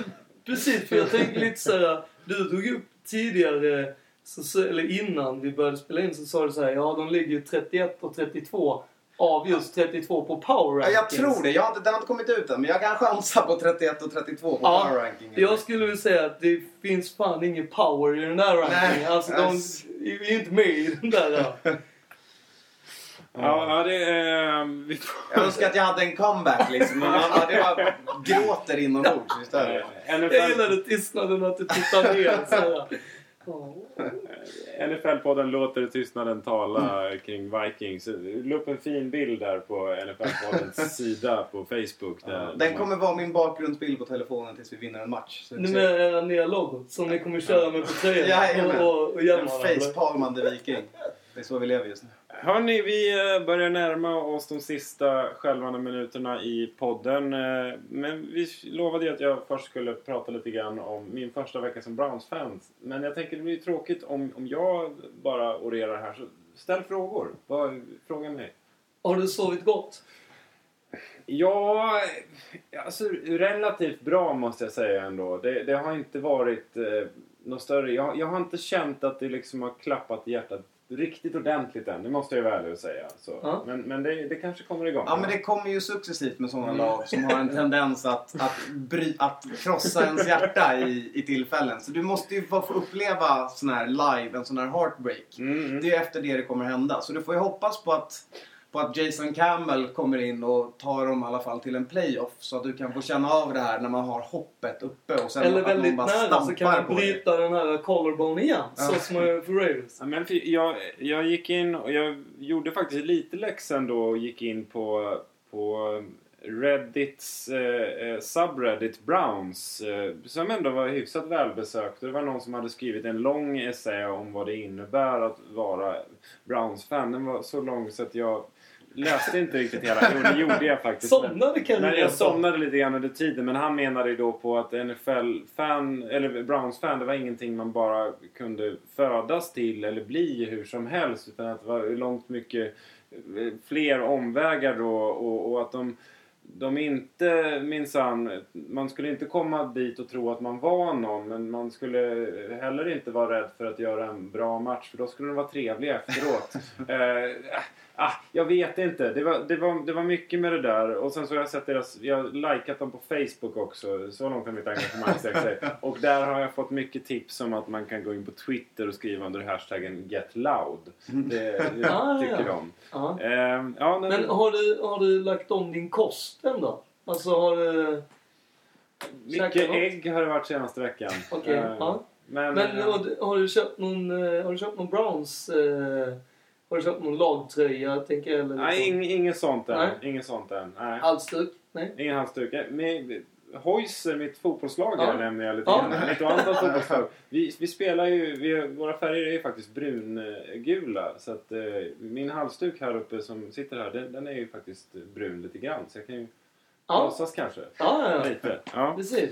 precis. För jag tänker lite såhär. Du tog upp tidigare, så, så, eller innan vi började spela in, så sa du så här. Ja, de ligger ju 31 och 32 av just 32 på power Ja, jag rankings. tror det. Jag har inte, den har inte kommit ut än, men jag kan chansa på 31 och 32 på Ja, power rankingen. Jag skulle vilja säga att det finns fan ingen power i den där rankingen. Nej, Alltså de alltså. är ju inte med i den där. Ja. [laughs] det är... vi Jag önskar att jag hade en comeback liksom. Men man, det bara gråter inombords istället. Eh, Jag gillade tystnaden att du tittar ner så. NFL-podden låter tystnaden tala kring Vikings. La upp en fin bild där på NFL-poddens [laughs] sida på Facebook. Där Den kommer vara min bakgrundsbild på telefonen tills vi vinner en match. Nu med era nya logo som ni kommer köra med på tröjan Jajamän. och, och, och eller? facepalmande viking. Det är så vi lever just nu. Hörni, vi eh, börjar närma oss de sista skälvande minuterna i podden. Eh, Men vi lovade ju att jag först skulle prata lite grann om min första vecka som Browns-fan. Men jag tänker det blir tråkigt om, om jag bara orerar här. Så ställ frågor. Vad, fråga mig. Har du sovit gott? Ja, alltså relativt bra måste jag säga ändå. Det, det har inte varit eh, något större. Jag, jag har inte känt att det liksom har klappat i hjärtat riktigt ordentligt än. Det måste jag vara ärlig och säga. Ja. Men, men det, det kanske kommer igång. Ja, men det kommer ju successivt med sådana Mm. lag som har en tendens att, att, bry, att krossa ens hjärta i, i tillfällen. Så du måste ju få uppleva sån här live, en sån här heartbreak. Mm, mm. Det är efter det det kommer hända. Så du får ju hoppas på att, på att Jason Campbell kommer in och tar dem i alla fall till en playoff. Så att du kan få känna av det här när man har hoppet uppe och sen Eller att väldigt bara nära så kan man bryta den här collarbone igen. Ja. Så som man gör för. Ja, men jag, jag gick in och jag gjorde faktiskt lite läxan då och gick in på, på Reddits eh, eh, subreddit Browns eh, som ändå var hyfsat välbesökt. Det var någon som hade skrivit en lång essä om vad det innebär att vara Browns-fan. Den var så lång så att jag läste inte riktigt hela. Jo, det gjorde jag faktiskt. men- Somnade kan du men jag somnade lite grann under tiden men han menade ju då på att NFL-fan, eller Browns-fan, det var ingenting man bara kunde födas till eller bli hur som helst utan att det var långt mycket eh, fler omvägar då och, och att de de inte minsann, man skulle inte komma dit och tro att man var någon men man skulle heller inte vara rädd för att göra en bra match för då skulle de vara trevliga efteråt. [laughs] eh, ah, jag vet inte. Det var, det, var, det var mycket med det där. Och sen så har jag sett deras, jag har likat dem på Facebook också. Så långt har mitt engagemang sträckt sig. [laughs] Och där har jag fått mycket tips om att man kan gå in på Twitter och skriva under hashtaggen GetLoud. Det, det [laughs] Ah, tycker ja. de. Ja. Eh, ja, men, Men har du, har du lagt om din kost ändå? Alltså har du... mycket ägg har det varit senaste veckan. Okej, Eh, ja. Men, Men eh, har, du- har du köpt någon, eh, har du köpt någon Browns... Eh, har du köpt någon lagtröja, tänker jag? Eller nej, liksom? ing, inget sånt än. Nej. Inget sånt än. Nej. Halsduk? Nej? Ingen halsduk. Eh, Men Hoyser, mitt fotbollslag Ja. här nämner jag lite Ja. grann. Mitt och fotbollslag. Vi, vi spelar ju, vi, våra färger är ju faktiskt brungula. Så att eh, min halsduk här uppe som sitter här, den, den är ju faktiskt brun lite grann. Så jag kan ju Ja, låtsas kanske. ja, ja. ja. Lite. Ja. Precis.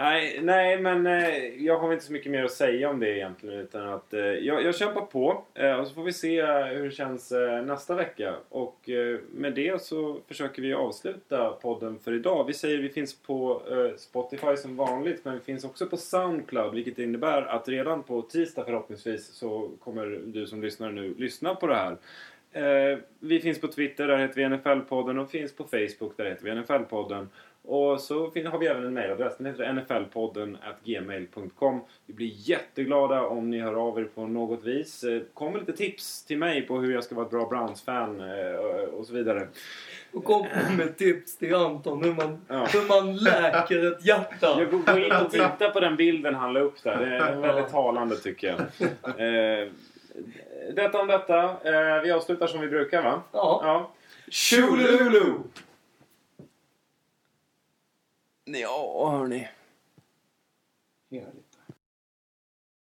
Nej, nej, men eh, jag har inte så mycket mer att säga om det egentligen. Utan att eh, jag, jag kämpar på eh, och så får vi se eh, hur det känns eh, nästa vecka. Och eh, med det så försöker vi avsluta podden för idag. Vi säger vi finns på eh, Spotify som vanligt men vi finns också på Soundcloud vilket innebär att redan på tisdag förhoppningsvis så kommer du som lyssnar nu lyssna på det här. Eh, vi finns på Twitter, där heter vi NFL-podden och finns på Facebook, där heter vi NFL-podden. Och så har vi även en mailadress. Den heter nflpodden gmail.com. Vi blir jätteglada om ni hör av er på något vis. Eh, Kom med lite tips till mig på hur jag ska vara ett bra Browns-fan eh, och så vidare. Och kom med tips till Anton hur man, Ja. hur man läker ett hjärta. Jag går gå in och titta på den bilden han la upp där. Det är väldigt talande tycker jag. Eh, detta om detta. Vi avslutar som vi brukar va? Ja. Ja. Tjolulu! Ja, hörni. Gör